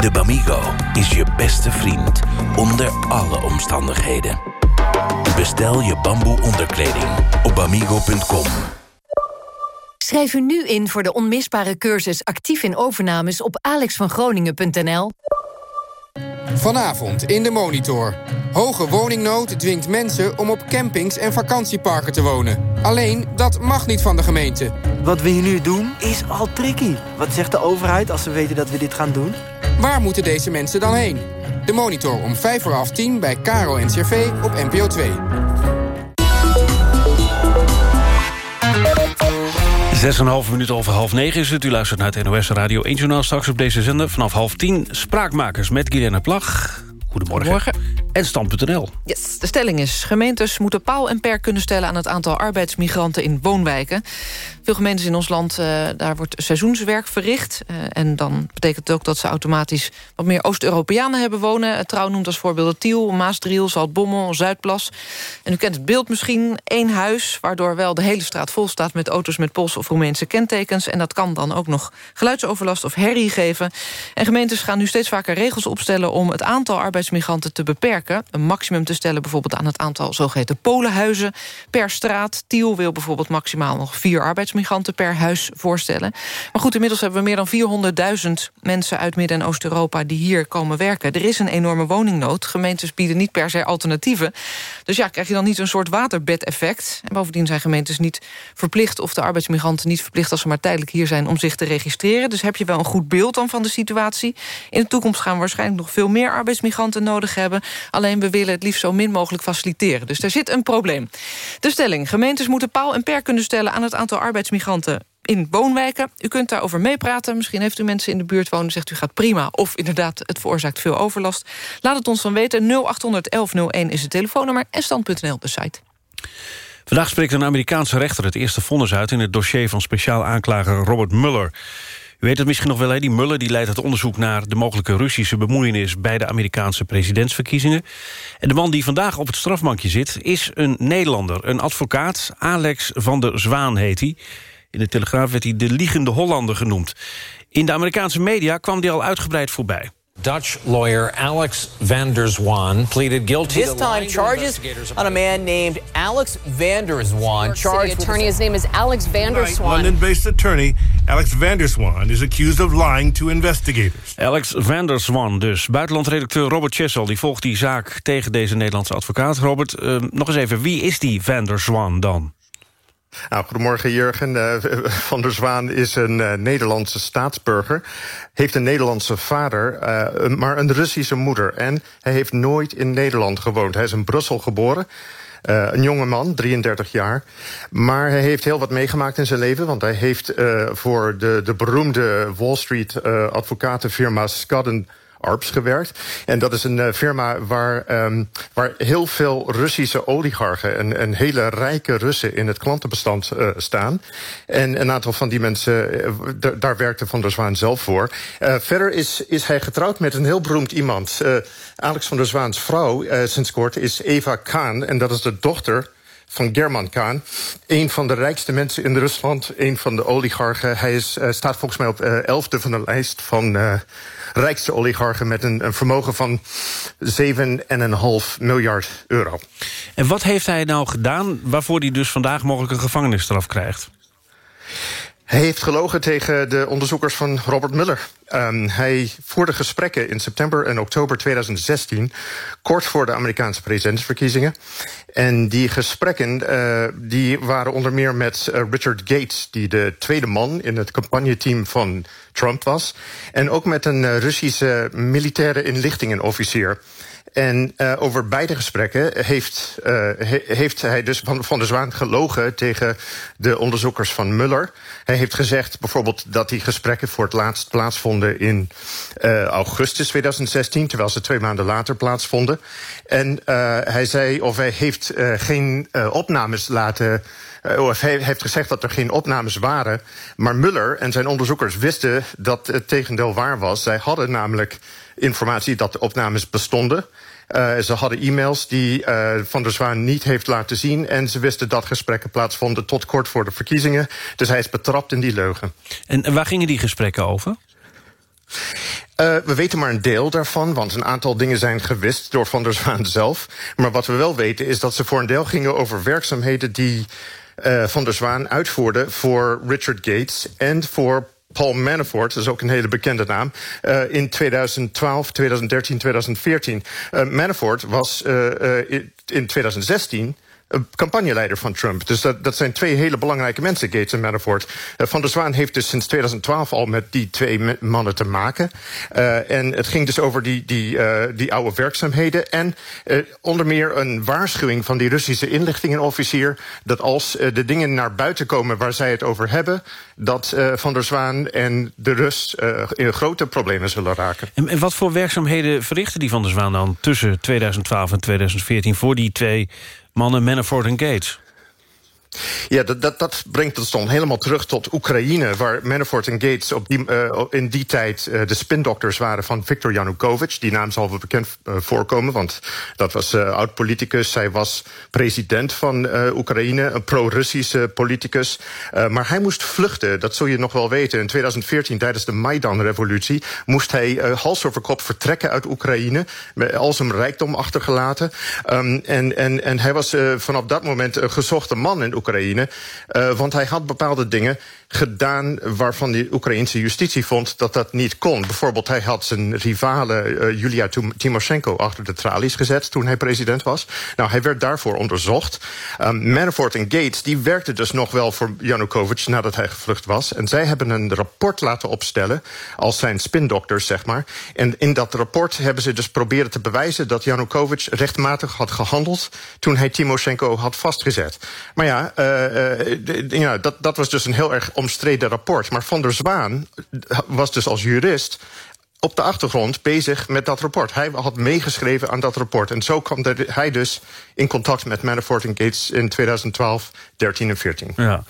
De Bamigo is je beste vriend onder alle omstandigheden. Bestel je bamboe onderkleding op bamigo.com. Schrijf u nu in voor de onmisbare cursus actief in overnames op alexvangroningen.nl. Vanavond in de Monitor. Hoge woningnood dwingt mensen om op campings en vakantieparken te wonen. Alleen, dat mag niet van de gemeente. Wat we hier nu doen, is al tricky. Wat zegt de overheid als ze weten dat we dit gaan doen? Waar moeten deze mensen dan heen? De Monitor om 5 voor half 10 bij Caro NCRV op NPO 2. Zes en een half minuut over half negen is het. U luistert naar het NOS Radio 1 Journaal. Straks op deze zender vanaf half tien. Spraakmakers met Guilaine Plag. Goedemorgen. Goedemorgen. En Stand.nl. Yes, de stelling is, gemeentes moeten paal en perk kunnen stellen... aan het aantal arbeidsmigranten in woonwijken. Veel gemeentes in ons land, uh, daar wordt seizoenswerk verricht. Uh, en dan betekent het ook dat ze automatisch wat meer Oost-Europeanen hebben wonen. Trouw noemt als voorbeelden Tiel, Maasdriel, Zaltbommel, Zuidplas. En u kent het beeld misschien, één huis... waardoor wel de hele straat vol staat met auto's met Poolse of Roemeense kentekens. En dat kan dan ook nog geluidsoverlast of herrie geven. En gemeentes gaan nu steeds vaker regels opstellen... om het aantal arbeidsmigranten te beperken. Een maximum te stellen bijvoorbeeld aan het aantal zogeheten polenhuizen per straat. Tiel wil bijvoorbeeld maximaal nog vier arbeidsmigranten per huis voorstellen. Maar goed, inmiddels hebben we meer dan 400.000 mensen uit Midden- en Oost-Europa... die hier komen werken. Er is een enorme woningnood. Gemeentes bieden niet per se alternatieven. Dus ja, krijg je dan niet een soort waterbedeffect. En bovendien zijn gemeentes niet verplicht... of de arbeidsmigranten niet verplicht als ze maar tijdelijk hier zijn... om zich te registreren. Dus heb je wel een goed beeld dan van de situatie. In de toekomst gaan we waarschijnlijk nog veel meer arbeidsmigranten nodig hebben. Alleen we willen het liefst zo min mogelijk faciliteren. Dus daar zit een probleem. De stelling, gemeentes moeten paal en perk kunnen stellen... aan het aantal arbeidsmigranten in woonwijken. U kunt daarover meepraten. Misschien heeft u mensen in de buurt wonen zegt u gaat prima. Of inderdaad, het veroorzaakt veel overlast. Laat het ons dan weten. 0800 1101 is het telefoonnummer en stand.nl de site. Vandaag spreekt een Amerikaanse rechter het eerste vonnis uit... in het dossier van speciaal aanklager Robert Mueller. U weet het misschien nog wel, hè? die Muller die leidt het onderzoek... naar de mogelijke Russische bemoeienis... bij de Amerikaanse presidentsverkiezingen. En de man die vandaag op het strafbankje zit... is een Nederlander, een advocaat. Alex van der Zwaan heet hij. In de Telegraaf werd hij de liegende Hollander genoemd. In de Amerikaanse media kwam hij al uitgebreid voorbij. Dutch lawyer Alex van der Zwaan pleaded guilty this time charges on a man named Alex van der Zwaan. Charged City attorney, his name is Alex van der Zwaan. London-based attorney Alex van der Zwaan is accused of lying to investigators. Alex van der Zwaan dus. Buitenlandredacteur Robert Chessel die volgt die zaak tegen deze Nederlandse advocaat. Robert, uh, nog eens even, wie is die van der Zwaan dan? Nou, goedemorgen Jurgen. Uh, Van der Zwaan is een uh, Nederlandse staatsburger. Heeft een Nederlandse vader, uh, maar een Russische moeder. En hij heeft nooit in Nederland gewoond. Hij is in Brussel geboren. Een jonge man, 33 jaar. Maar hij heeft heel wat meegemaakt in zijn leven. Want hij heeft voor de, de beroemde Wall Street advocatenfirma Skadden Arps gewerkt. En dat is een uh, firma waar, um, waar heel veel Russische oligarchen... En, en hele rijke Russen in het klantenbestand uh, staan. En een aantal van die mensen, uh, daar werkte Van der Zwaan zelf voor. verder is, is hij getrouwd met een heel beroemd iemand. Alex van der Zwaans vrouw, sinds kort, is Eva Kaan. En dat is de dochter van German Khan. Een van de rijkste mensen in Rusland, een van de oligarchen. Hij is, uh, staat volgens mij op uh, elfde van de lijst van uh, rijkste oligarchen... met een, een vermogen van 7,5 miljard euro. En wat heeft hij nou gedaan waarvoor hij dus vandaag mogelijk een gevangenisstraf krijgt? Hij heeft gelogen tegen de onderzoekers van Robert Mueller. Um, hij voerde gesprekken in september en oktober 2016... kort voor de Amerikaanse presidentsverkiezingen. En die gesprekken uh, die waren onder meer met uh, Richard Gates... die de tweede man in het campagneteam van Trump was. En ook met een uh, Russische militaire inlichtingenofficier... En uh, over beide gesprekken heeft, he, heeft hij dus van, van der Zwaan gelogen tegen de onderzoekers van Muller. Hij heeft gezegd bijvoorbeeld dat die gesprekken voor het laatst plaatsvonden in uh, augustus 2016, terwijl ze twee maanden later plaatsvonden. En hij zei of hij heeft geen opnames laten of hij heeft gezegd dat er geen opnames waren. Maar Muller en zijn onderzoekers wisten dat het tegendeel waar was. Zij hadden namelijk informatie dat de opnames bestonden. Uh, ze hadden e-mails die uh, Van der Zwaan niet heeft laten zien... en ze wisten dat gesprekken plaatsvonden tot kort voor de verkiezingen. Dus hij is betrapt in die leugen. En waar gingen die gesprekken over? Uh, we weten maar een deel daarvan, want een aantal dingen zijn gewist door Van der Zwaan zelf. Maar wat we wel weten is dat ze voor een deel gingen over werkzaamheden die uh, Van der Zwaan uitvoerde voor Richard Gates en voor Paul Manafort, dat is ook een hele bekende naam, uh, in 2012, 2013, 2014. Uh, Manafort was uh, in 2016 campagneleider van Trump. Dus dat, zijn twee hele belangrijke mensen, Gates en Manafort. Uh, van der Zwaan heeft dus sinds 2012 al met die twee mannen te maken. Uh, en het ging dus over die, die, uh, die oude werkzaamheden. En onder meer een waarschuwing van die Russische inlichtingenofficier... dat als de dingen naar buiten komen waar zij het over hebben... dat Van der Zwaan en de Rus in grote problemen zullen raken. En, en wat voor werkzaamheden verrichtte die Van der Zwaan dan... tussen 2012 en 2014 voor die twee mannen Manafort en Gates. Ja, dat, dat, dat brengt ons dan helemaal terug tot Oekraïne... waar Manafort en Gates op die, uh, in die tijd uh, de spindokters waren van Viktor Yanukovych. Die naam zal wel bekend uh, voorkomen, want dat was oud-politicus. Hij was president van Oekraïne, een pro-Russische politicus. maar hij moest vluchten, dat zul je nog wel weten. In 2014, tijdens de Maidan-revolutie... moest hij hals over kop vertrekken uit Oekraïne... met al zijn rijkdom achtergelaten. Um, en, en, en hij was vanaf dat moment een gezochte man in Oekraïne. Uh, want hij had bepaalde dingen gedaan waarvan de Oekraïnse justitie vond dat dat niet kon. Bijvoorbeeld hij had zijn rivale Julia Timoshenko achter de tralies gezet toen hij president was. Nou, hij werd daarvoor onderzocht. Um, Manafort en Gates die werkten dus nog wel voor Yanukovych nadat hij gevlucht was. En zij hebben een rapport laten opstellen als zijn spindokters, zeg maar. En in dat rapport hebben ze dus proberen te bewijzen dat Yanukovych rechtmatig had gehandeld toen hij Timoshenko had vastgezet. Maar ja, uh, uh, ja dat, dat was dus een heel erg omstreden rapport. Maar Van der Zwaan was dus als jurist op de achtergrond bezig met dat rapport. Hij had meegeschreven aan dat rapport. En zo kwam hij dus in contact met Manafort en Gates in 2012, 13 en 14. Ja.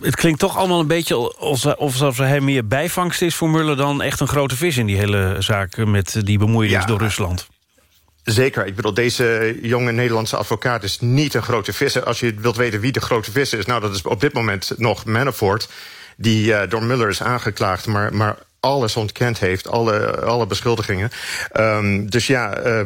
Het klinkt toch allemaal een beetje alsof hij meer bijvangst is voor Muller... dan echt een grote vis in die hele zaak met die bemoeienis ja. door Rusland. Zeker. Ik bedoel, deze jonge Nederlandse advocaat is niet een grote vis. Als je wilt weten wie de grote vis is... nou, dat is op dit moment nog Manafort... die uh, door Muller is aangeklaagd, maar, maar alles ontkend heeft, alle, alle beschuldigingen. Um, dus ja, uh,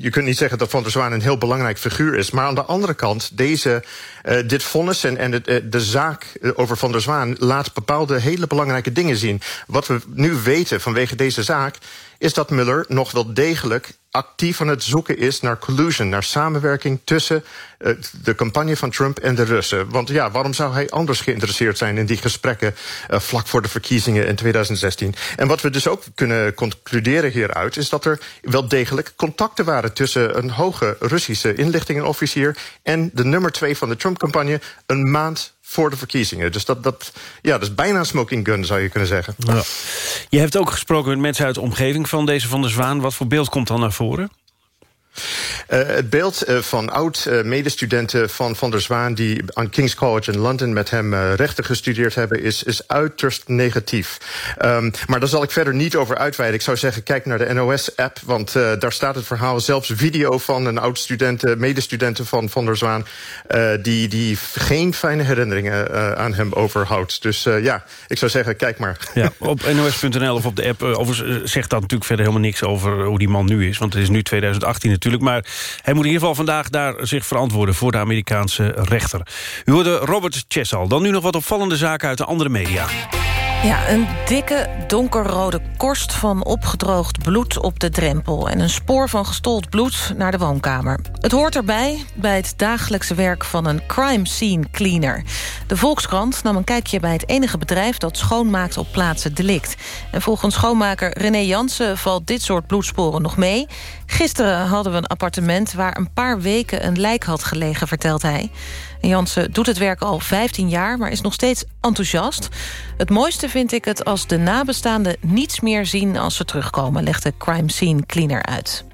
je kunt niet zeggen dat Van der Zwaan een heel belangrijk figuur is. Maar aan de andere kant, deze, uh, dit vonnis en, en de zaak over Van der Zwaan... laat bepaalde hele belangrijke dingen zien. Wat we nu weten vanwege deze zaak is dat Muller nog wel degelijk actief aan het zoeken is naar collusion, naar samenwerking tussen uh, de campagne van Trump en de Russen. Want ja, waarom zou hij anders geïnteresseerd zijn in die gesprekken uh, vlak voor de verkiezingen in 2016? En wat we dus ook kunnen concluderen hieruit is dat er wel degelijk contacten waren tussen een hoge Russische inlichtingenofficier en de nummer twee van de Trump-campagne een maand voor de verkiezingen. Dus dat, dat, ja, dat is bijna een smoking gun, zou je kunnen zeggen. Ja. Je hebt ook gesproken met mensen uit de omgeving van deze Van der Zwaan. Wat voor beeld komt dan naar voren? Uh, het beeld uh, van oud-medestudenten van Van der Zwaan... die aan King's College in London met hem rechten gestudeerd hebben... is, is uiterst negatief. Um, maar daar zal ik verder niet over uitweiden. Ik zou zeggen, kijk naar de NOS-app... want daar staat het verhaal, zelfs video van een oud-studenten... medestudenten van Van der Zwaan... die, die geen fijne herinneringen aan hem overhoudt. Dus ja, ik zou zeggen, kijk maar. Ja, (laughs) op nos.nl of op de app overigens zegt dat natuurlijk verder helemaal niks... over hoe die man nu is, want het is nu 2018 natuurlijk. Maar hij moet in ieder geval vandaag daar zich verantwoorden... voor de Amerikaanse rechter. U hoorde Robert Chessel. Dan nu nog wat opvallende zaken uit de andere media. Ja, een dikke donkerrode korst van opgedroogd bloed op de drempel... en een spoor van gestold bloed naar de woonkamer. Het hoort erbij bij het dagelijkse werk van een crime scene cleaner. De Volkskrant nam een kijkje bij het enige bedrijf... dat schoonmaakt op plaatsen delict. En volgens schoonmaker René Jansen valt dit soort bloedsporen nog mee. Gisteren hadden we een appartement waar een paar weken een lijk had gelegen, vertelt hij. Jansen doet het werk al 15 jaar, maar is nog steeds enthousiast. Het mooiste vind ik het als de nabestaanden niets meer zien als ze terugkomen... legt de crime scene cleaner uit.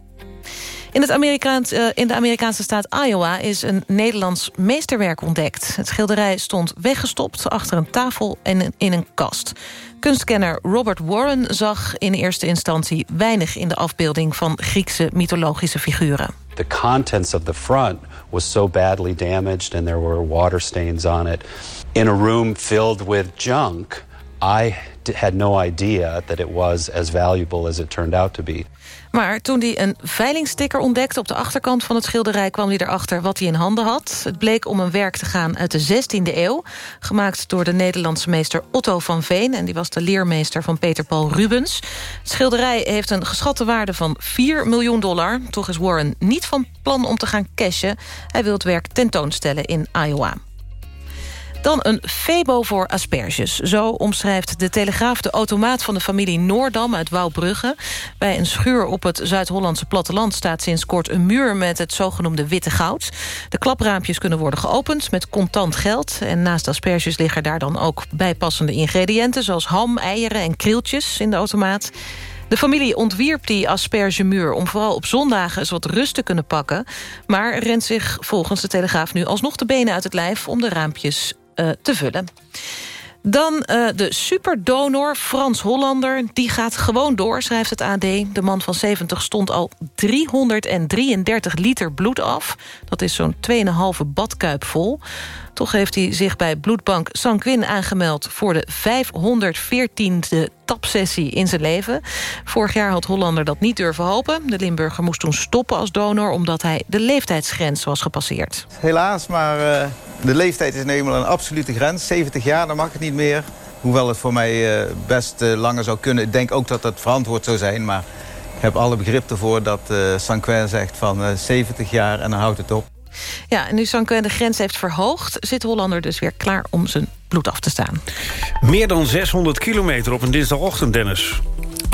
In, het Amerikaans, uh, in de Amerikaanse staat Iowa is een Nederlands meesterwerk ontdekt. Het schilderij stond weggestopt achter een tafel en in een kast. Kunstkenner Robert Warren zag in eerste instantie weinig in de afbeelding van Griekse mythologische figuren. The contents of the front was so badly damaged and there were water stains on it. In a room filled with junk, I had no idea that it was as valuable as it turned out to be. Maar toen hij een veilingsticker ontdekte op de achterkant van het schilderij... kwam hij erachter wat hij in handen had. Het bleek om een werk te gaan uit de 16e eeuw. Gemaakt door de Nederlandse meester Otto van Veen. En die was de leermeester van Peter Paul Rubens. Het schilderij heeft een geschatte waarde van 4 miljoen dollar. Toch is Warren niet van plan om te gaan cashen. Hij wil het werk tentoonstellen in Iowa. Dan een febo voor asperges. Zo omschrijft de Telegraaf de automaat van de familie Noordam uit Wouwbrugge. Bij een schuur op het Zuid-Hollandse platteland staat sinds kort een muur met het zogenoemde witte goud. De klapraampjes kunnen worden geopend met contant geld. En naast asperges liggen daar dan ook bijpassende ingrediënten... zoals ham, eieren en krieltjes in de automaat. De familie ontwierp die aspergemuur om vooral op zondagen eens wat rust te kunnen pakken. Maar rent zich volgens de Telegraaf nu alsnog de benen uit het lijf om de raampjes uh, te vullen. Dan uh, de superdonor Frans Hollander. Die gaat gewoon door, schrijft het AD. De man van 70 stond al 333 liter bloed af. Dat is zo'n 2,5 badkuip vol. Toch heeft hij zich bij bloedbank Sanquin aangemeld... voor de 514e tapsessie in zijn leven. Vorig jaar had Hollander dat niet durven hopen. De Limburger moest toen stoppen als donor... omdat hij de leeftijdsgrens was gepasseerd. Helaas, maar uh, de leeftijd is eenmaal een absolute grens. 70 jaar, dan mag het niet meer. Hoewel het voor mij uh, best uh, langer zou kunnen. Ik denk ook dat het verantwoord zou zijn, maar... Ik heb alle begrip ervoor dat uh, Sanquin zegt van uh, 70 jaar en dan houdt het op. Ja, en nu Sanke de grens heeft verhoogd... zit Hollander dus weer klaar om zijn bloed af te staan. Meer dan 600 kilometer op een dinsdagochtend, Dennis.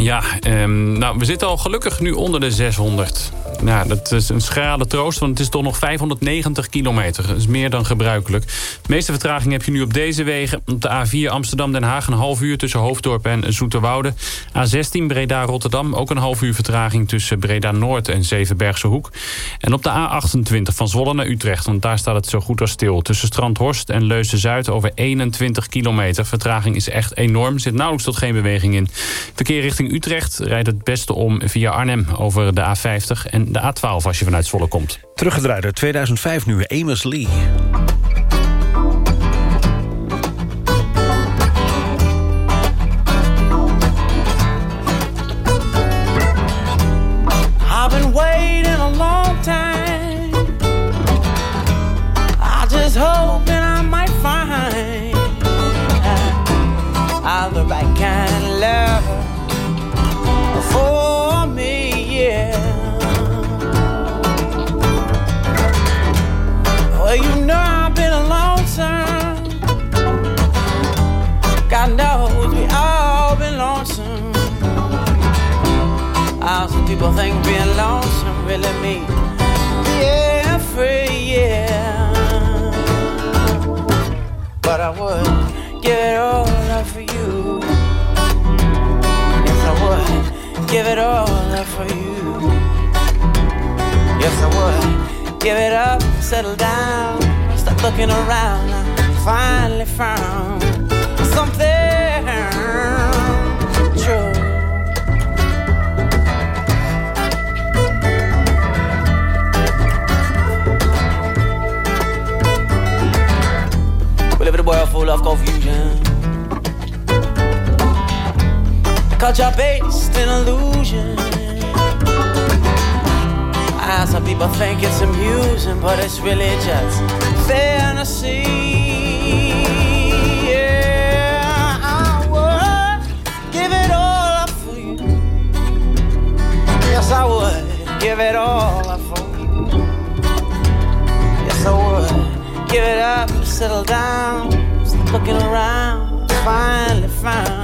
Ja, um, nou, we zitten al gelukkig nu onder de 600. Nou, dat is een schrale troost, want het is toch nog 590 kilometer. Dat is meer dan gebruikelijk. De meeste vertraging heb je nu op deze wegen. Op de A4 Amsterdam-Den Haag een half uur tussen Hoofddorp en Zoeterwoude. A16 Breda-Rotterdam ook een half uur vertraging tussen Breda-Noord en Zevenbergse Hoek. En op de A28 van Zwolle naar Utrecht, want daar staat het zo goed als stil. Tussen Strandhorst en Leusden-Zuid over 21 kilometer. Vertraging is echt enorm, zit nauwelijks tot geen beweging in. Verkeer richting Utrecht rijdt het beste om via Arnhem over de A50 en de A12 als je vanuit Zwolle komt. Teruggedraaid uit 2005 nu, Amos Lee. Some think being lonesome really means yeah, free, yeah. But I would give it all up for you. Yes, I would give it all up for you. Yes, I would. Give it up, settle down, stop looking around. I finally found something A world full of confusion. Culture based in illusion. Ah, some people think it's amusing, but it's really just fantasy. Yeah, I would give it all up for you. Yes, I would give it all up for you. Yes, I would give it up, settle down, stop looking around, finally found.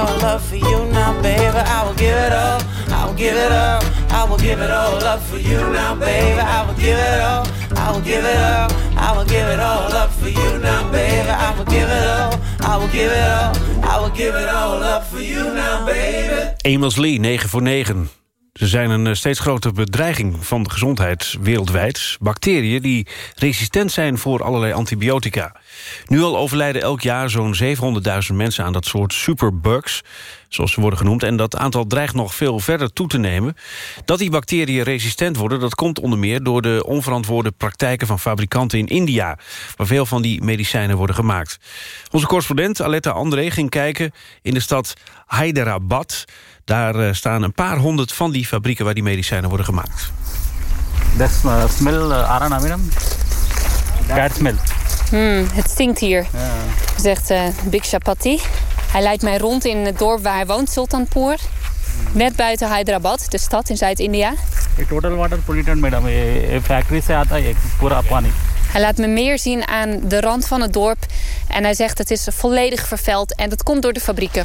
All up for you now, baby. I will give it all, I will give it all, I will give it all up for you now, baby. I will give it all, I will give it all, I will give it all up for you now, baby. I will give it all, I will give it all, I will give it all up for you now, baby. Amos Lee, 9 voor 9. Ze zijn een eh, steeds grotere bedreiging van de gezondheid wereldwijd. Bacteriën die resistent zijn voor allerlei antibiotica. Nu al overlijden elk jaar zo'n 700.000 mensen aan dat soort superbugs, zoals ze worden genoemd. En dat aantal dreigt nog veel verder toe te nemen. Dat die bacteriën resistent worden, dat komt onder meer door de onverantwoorde praktijken van fabrikanten in India, waar veel van die medicijnen worden gemaakt. Onze correspondent Aletta André ging kijken in de stad Hyderabad. Daar eh, staan een paar honderd van die fabrieken waar die medicijnen worden gemaakt. Dat uh, smell, uh, Aranamiram? Dat smell. Hmm, het stinkt hier, ja. zegt uh, Big Hij leidt mij rond in het dorp waar hij woont, Sultanpur. Net buiten Hyderabad, de stad in Zuid-India. Total water pollutant, madam. Eh, factory. Hij laat me meer zien aan de rand van het dorp. En hij zegt het is volledig vervuild en dat komt door de fabrieken.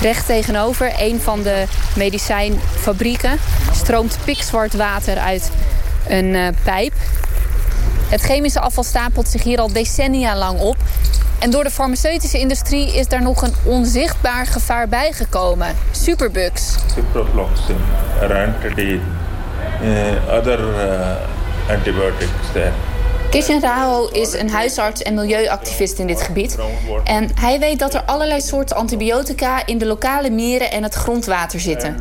Recht tegenover een van de medicijnfabrieken stroomt pikzwart water uit een uh, pijp. Het chemische afval stapelt zich hier al decennia lang op. En door de farmaceutische industrie is daar nog een onzichtbaar gevaar bijgekomen. Superbugs. ciprofloxacin, ranitidine, uh, other uh, antibiotics there. Kishan Rao is een huisarts en milieuactivist in dit gebied. En hij weet dat er allerlei soorten antibiotica in de lokale meren en het grondwater zitten.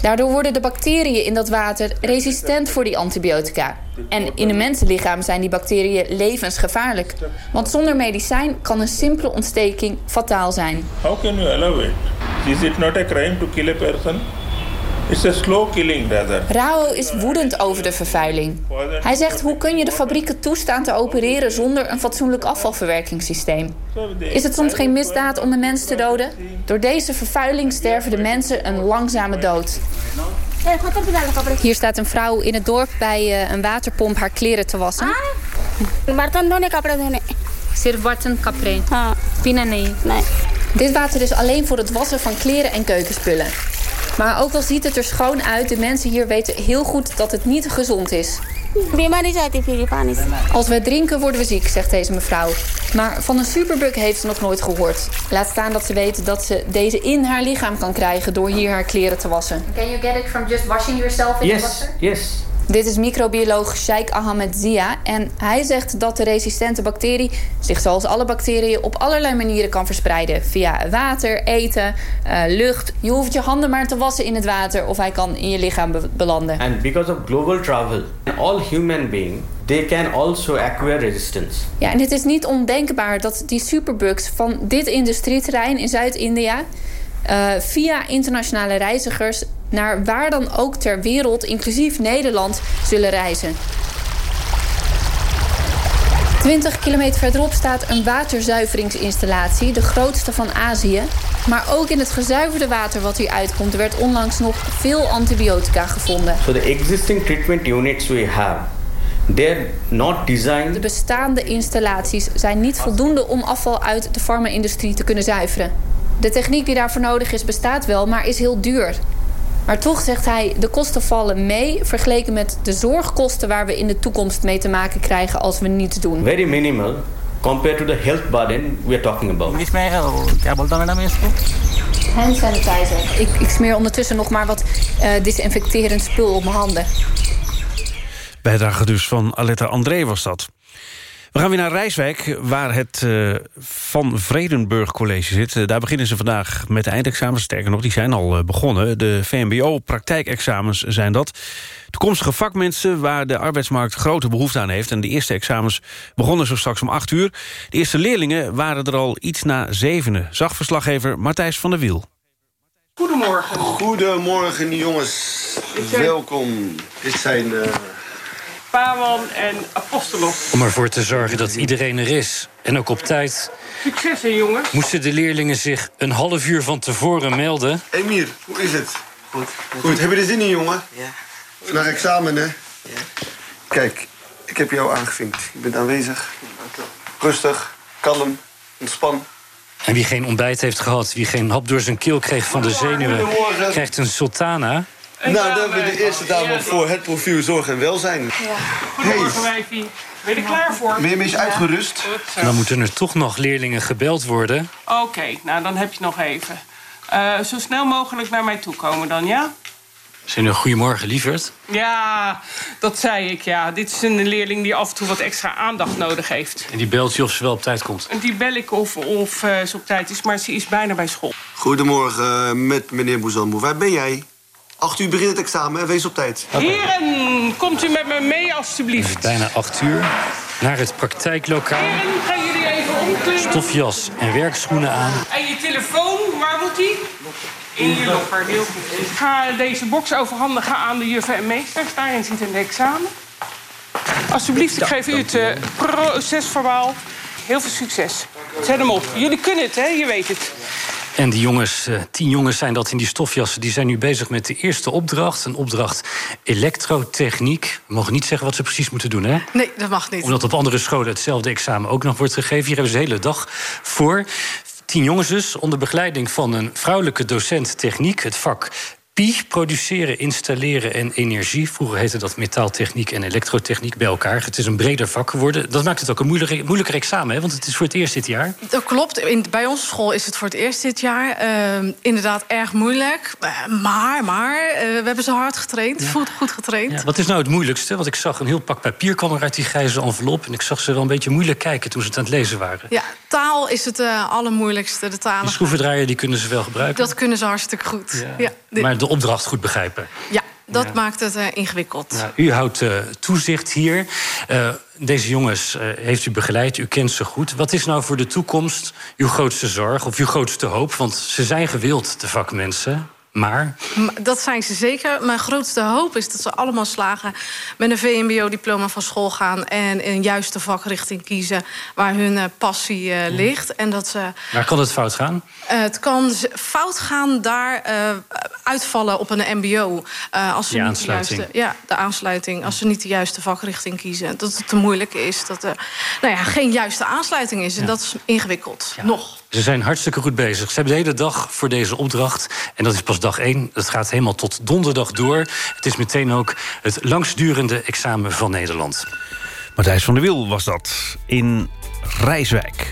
Daardoor worden de bacteriën in dat water resistent voor die antibiotica. En in een mensenlichaam zijn die bacteriën levensgevaarlijk. Want zonder medicijn kan een simpele ontsteking fataal zijn. How can you allow it? Is it not a crime to kill a person? It's a slow killing rather. Rao is woedend over de vervuiling. Hij zegt hoe kun je de fabrieken toestaan te opereren zonder een fatsoenlijk afvalverwerkingssysteem? Is het soms geen misdaad om een mens te doden? Door deze vervuiling sterven de mensen een langzame dood. Hier staat een vrouw in het dorp bij een waterpomp haar kleren te wassen. Sirf bartan kapre. Pina nee. Dit water is alleen voor het wassen van kleren en keukenspullen. Maar ook al ziet het er schoon uit, de mensen hier weten heel goed dat het niet gezond is. Als we drinken worden we ziek, zegt deze mevrouw. Maar van een superbug heeft ze nog nooit gehoord. Laat staan dat ze weet dat ze deze in haar lichaam kan krijgen door hier haar kleren te wassen. Can you get it from just washing yourself in yes the water? yes Dit is microbioloog Sheikh Ahmed Zia. En hij zegt dat de resistente bacterie zich zoals alle bacteriën op allerlei manieren kan verspreiden. Via water, eten, uh, lucht. Je hoeft je handen maar te wassen in het water of hij kan in je lichaam be belanden. And because of global travel, all human beings they can also acquire resistance. Ja, en het is niet ondenkbaar dat die superbugs van dit industrieterrein in Zuid-India uh, via internationale reizigers naar waar dan ook ter wereld, inclusief Nederland, zullen reizen. 20 kilometer verderop staat een waterzuiveringsinstallatie, de grootste van Azië. Maar ook in het gezuiverde water wat hier uitkomt, werd onlangs nog veel antibiotica gevonden. So the existing treatment units we have, They're not designed. De bestaande installaties zijn niet voldoende om afval uit de farma-industrie te kunnen zuiveren. De techniek die daarvoor nodig is bestaat wel, maar is heel duur. Maar toch zegt hij, de kosten vallen mee... vergeleken met de zorgkosten waar we in de toekomst mee te maken krijgen... als we niets doen. Very minimal compared to the health burden we are talking about. Hand sanitizer. Ik, ik smeer ondertussen nog maar wat uh, disinfecterend spul op mijn handen. Bijdrage dus van Aletta André was dat. We gaan weer naar Rijswijk, waar het uh, Van Vredenburg College zit. Uh, daar beginnen ze vandaag met de eindexamens. Sterker nog, die zijn al uh, begonnen. De VMBO-praktijkexamens zijn dat. Toekomstige vakmensen waar de arbeidsmarkt grote behoefte aan heeft. En de eerste examens begonnen zo straks om 8 uur. De eerste leerlingen waren er al iets na zevenen. Zag verslaggever Matthijs van der Wiel. Goedemorgen. Goedemorgen jongens. Welkom. Dit zijn... Paman en Apostolos. Om ervoor te zorgen dat iedereen er is. En ook op tijd. Succes, hè, jongens. Moesten de leerlingen zich een half uur van tevoren melden. Emir, hoe is het? Goed. Goed, heb je er zin in, jongen? Ja. Naar examen, hè? Ja. Kijk, ik heb jou aangevinkt. Je bent aanwezig. Rustig, kalm, ontspan. En wie geen ontbijt heeft gehad, wie geen hap door zijn keel kreeg van de zenuwen... krijgt een sultana. Nou, dan hebben we de eerste dame voor het profiel zorg en welzijn. Ja. Goedemorgen, wijfie. Ben je er klaar voor? Ben je een beetje uitgerust? Dan moeten er toch nog leerlingen gebeld worden. Oké, okay, nou dan heb je nog even. Uh, zo snel mogelijk naar mij toe komen dan, ja? Zijn een goedemorgen, lieverd? Ja, dat zei ik, ja. Dit is een leerling die af en toe wat extra aandacht nodig heeft. En die belt je of ze wel op tijd komt? En die bel ik of, of uh, ze op tijd is, maar ze is bijna bij school. Goedemorgen, met meneer Bouzambo. Waar ben jij? Acht uur begint het examen, hè? wees op tijd. Okay. Heren, komt u met me mee, alstublieft. Het is bijna acht uur. Naar het praktijklokaal. Heren, gaan jullie even omkleden? Stofjas en werkschoenen aan. En je telefoon, waar moet die? In je heel goed. Ik ga deze box overhandigen aan de juffen en meesters. Daarin zit een examen. Alsjeblieft, ik geef u het uh, procesverbaal. Heel veel succes. Zet hem op. Jullie kunnen het, hè? Je weet het. En die jongens, uh, tien jongens zijn dat in die stofjassen... die zijn nu bezig met de eerste opdracht. Een opdracht elektrotechniek. We mogen niet zeggen wat ze precies moeten doen, hè? Nee, dat mag niet. Omdat op andere scholen hetzelfde examen ook nog wordt gegeven. Hier hebben ze de hele dag voor. Tien jongens dus, onder begeleiding van een vrouwelijke docent techniek... het vak PI, produceren, installeren en energie. Vroeger heette dat metaaltechniek en elektrotechniek bij elkaar. Het is een breder vak geworden. Dat maakt het ook een moeilijker, moeilijker examen, hè? want het is voor het eerst dit jaar. Dat klopt. In, bij onze school is het voor het eerst dit jaar. Uh, inderdaad erg moeilijk. Uh, maar, maar, uh, we hebben ze hard getraind. Ja. Voelt goed getraind. Ja, wat is nou het moeilijkste? Want ik zag een heel pak papier kwam er uit die grijze envelop... en ik zag ze wel een beetje moeilijk kijken toen ze het aan het lezen waren. Ja, taal is het allermoeilijkste. De talen. Die schroevendraaier die kunnen ze wel gebruiken? Dat kunnen ze hartstikke goed. Ja. ja maar de opdracht goed begrijpen. Ja, dat ja. maakt het uh, ingewikkeld. U houdt uh, toezicht hier. Uh, deze jongens heeft u begeleid, u kent ze goed. Wat is nou voor de toekomst uw grootste zorg of uw grootste hoop? Want ze zijn gewild, de vakmensen. Maar? Dat zijn ze zeker. Mijn grootste hoop is dat ze allemaal slagen... met een VMBO-diploma van school gaan... en een juiste vakrichting kiezen waar hun uh, passie uh, ligt. En dat ze, waar kan het fout gaan? Uh, het kan fout gaan daar uitvallen op een mbo. als ze de niet de juiste, ja, de aansluiting. Als ze niet de juiste vakrichting kiezen. Dat het te moeilijk is. Dat er nou ja, geen juiste aansluiting is. En ja. dat is ingewikkeld. Ja. Nog. Ze zijn hartstikke goed bezig. Ze hebben de hele dag voor deze opdracht. En dat is pas dag één. Dat gaat helemaal tot donderdag door. Het is meteen ook het langstdurende examen van Nederland. Matthijs van der Wiel was dat in Rijswijk.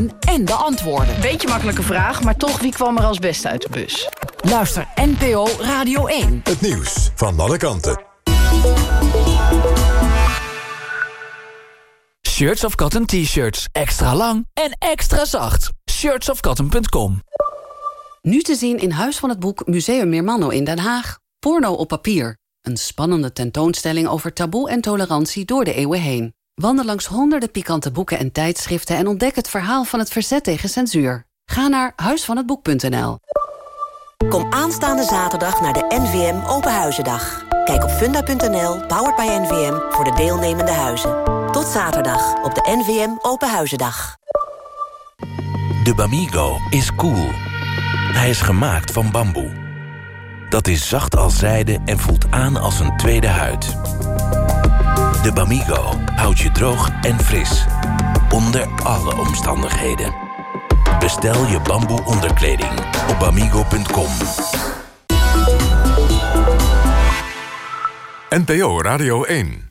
vragen en de antwoorden. Beetje makkelijke vraag, maar toch, wie kwam er als beste uit de bus? Luister NPO Radio 1. Het nieuws van alle kanten. Shirts of cotton t-shirts. Extra lang en extra zacht. shirtsofcotton.com. Nu te zien in Huis van het Boek Museum Meermanno in Den Haag. Porno op papier. Een spannende tentoonstelling over taboe en tolerantie door de eeuwen heen. Wandel langs honderden pikante boeken en tijdschriften... en ontdek het verhaal van het verzet tegen censuur. Ga naar huisvanhetboek.nl. Kom aanstaande zaterdag naar de NVM Openhuizendag. Kijk op funda.nl, powered by NVM, voor de deelnemende huizen. Tot zaterdag op de NVM Openhuizendag. De Bamigo is cool. Hij is gemaakt van bamboe. Dat is zacht als zijde en voelt aan als een tweede huid. De Bamigo houdt je droog en fris. Onder alle omstandigheden. Bestel je bamboe onderkleding op bamigo.com. NPO Radio 1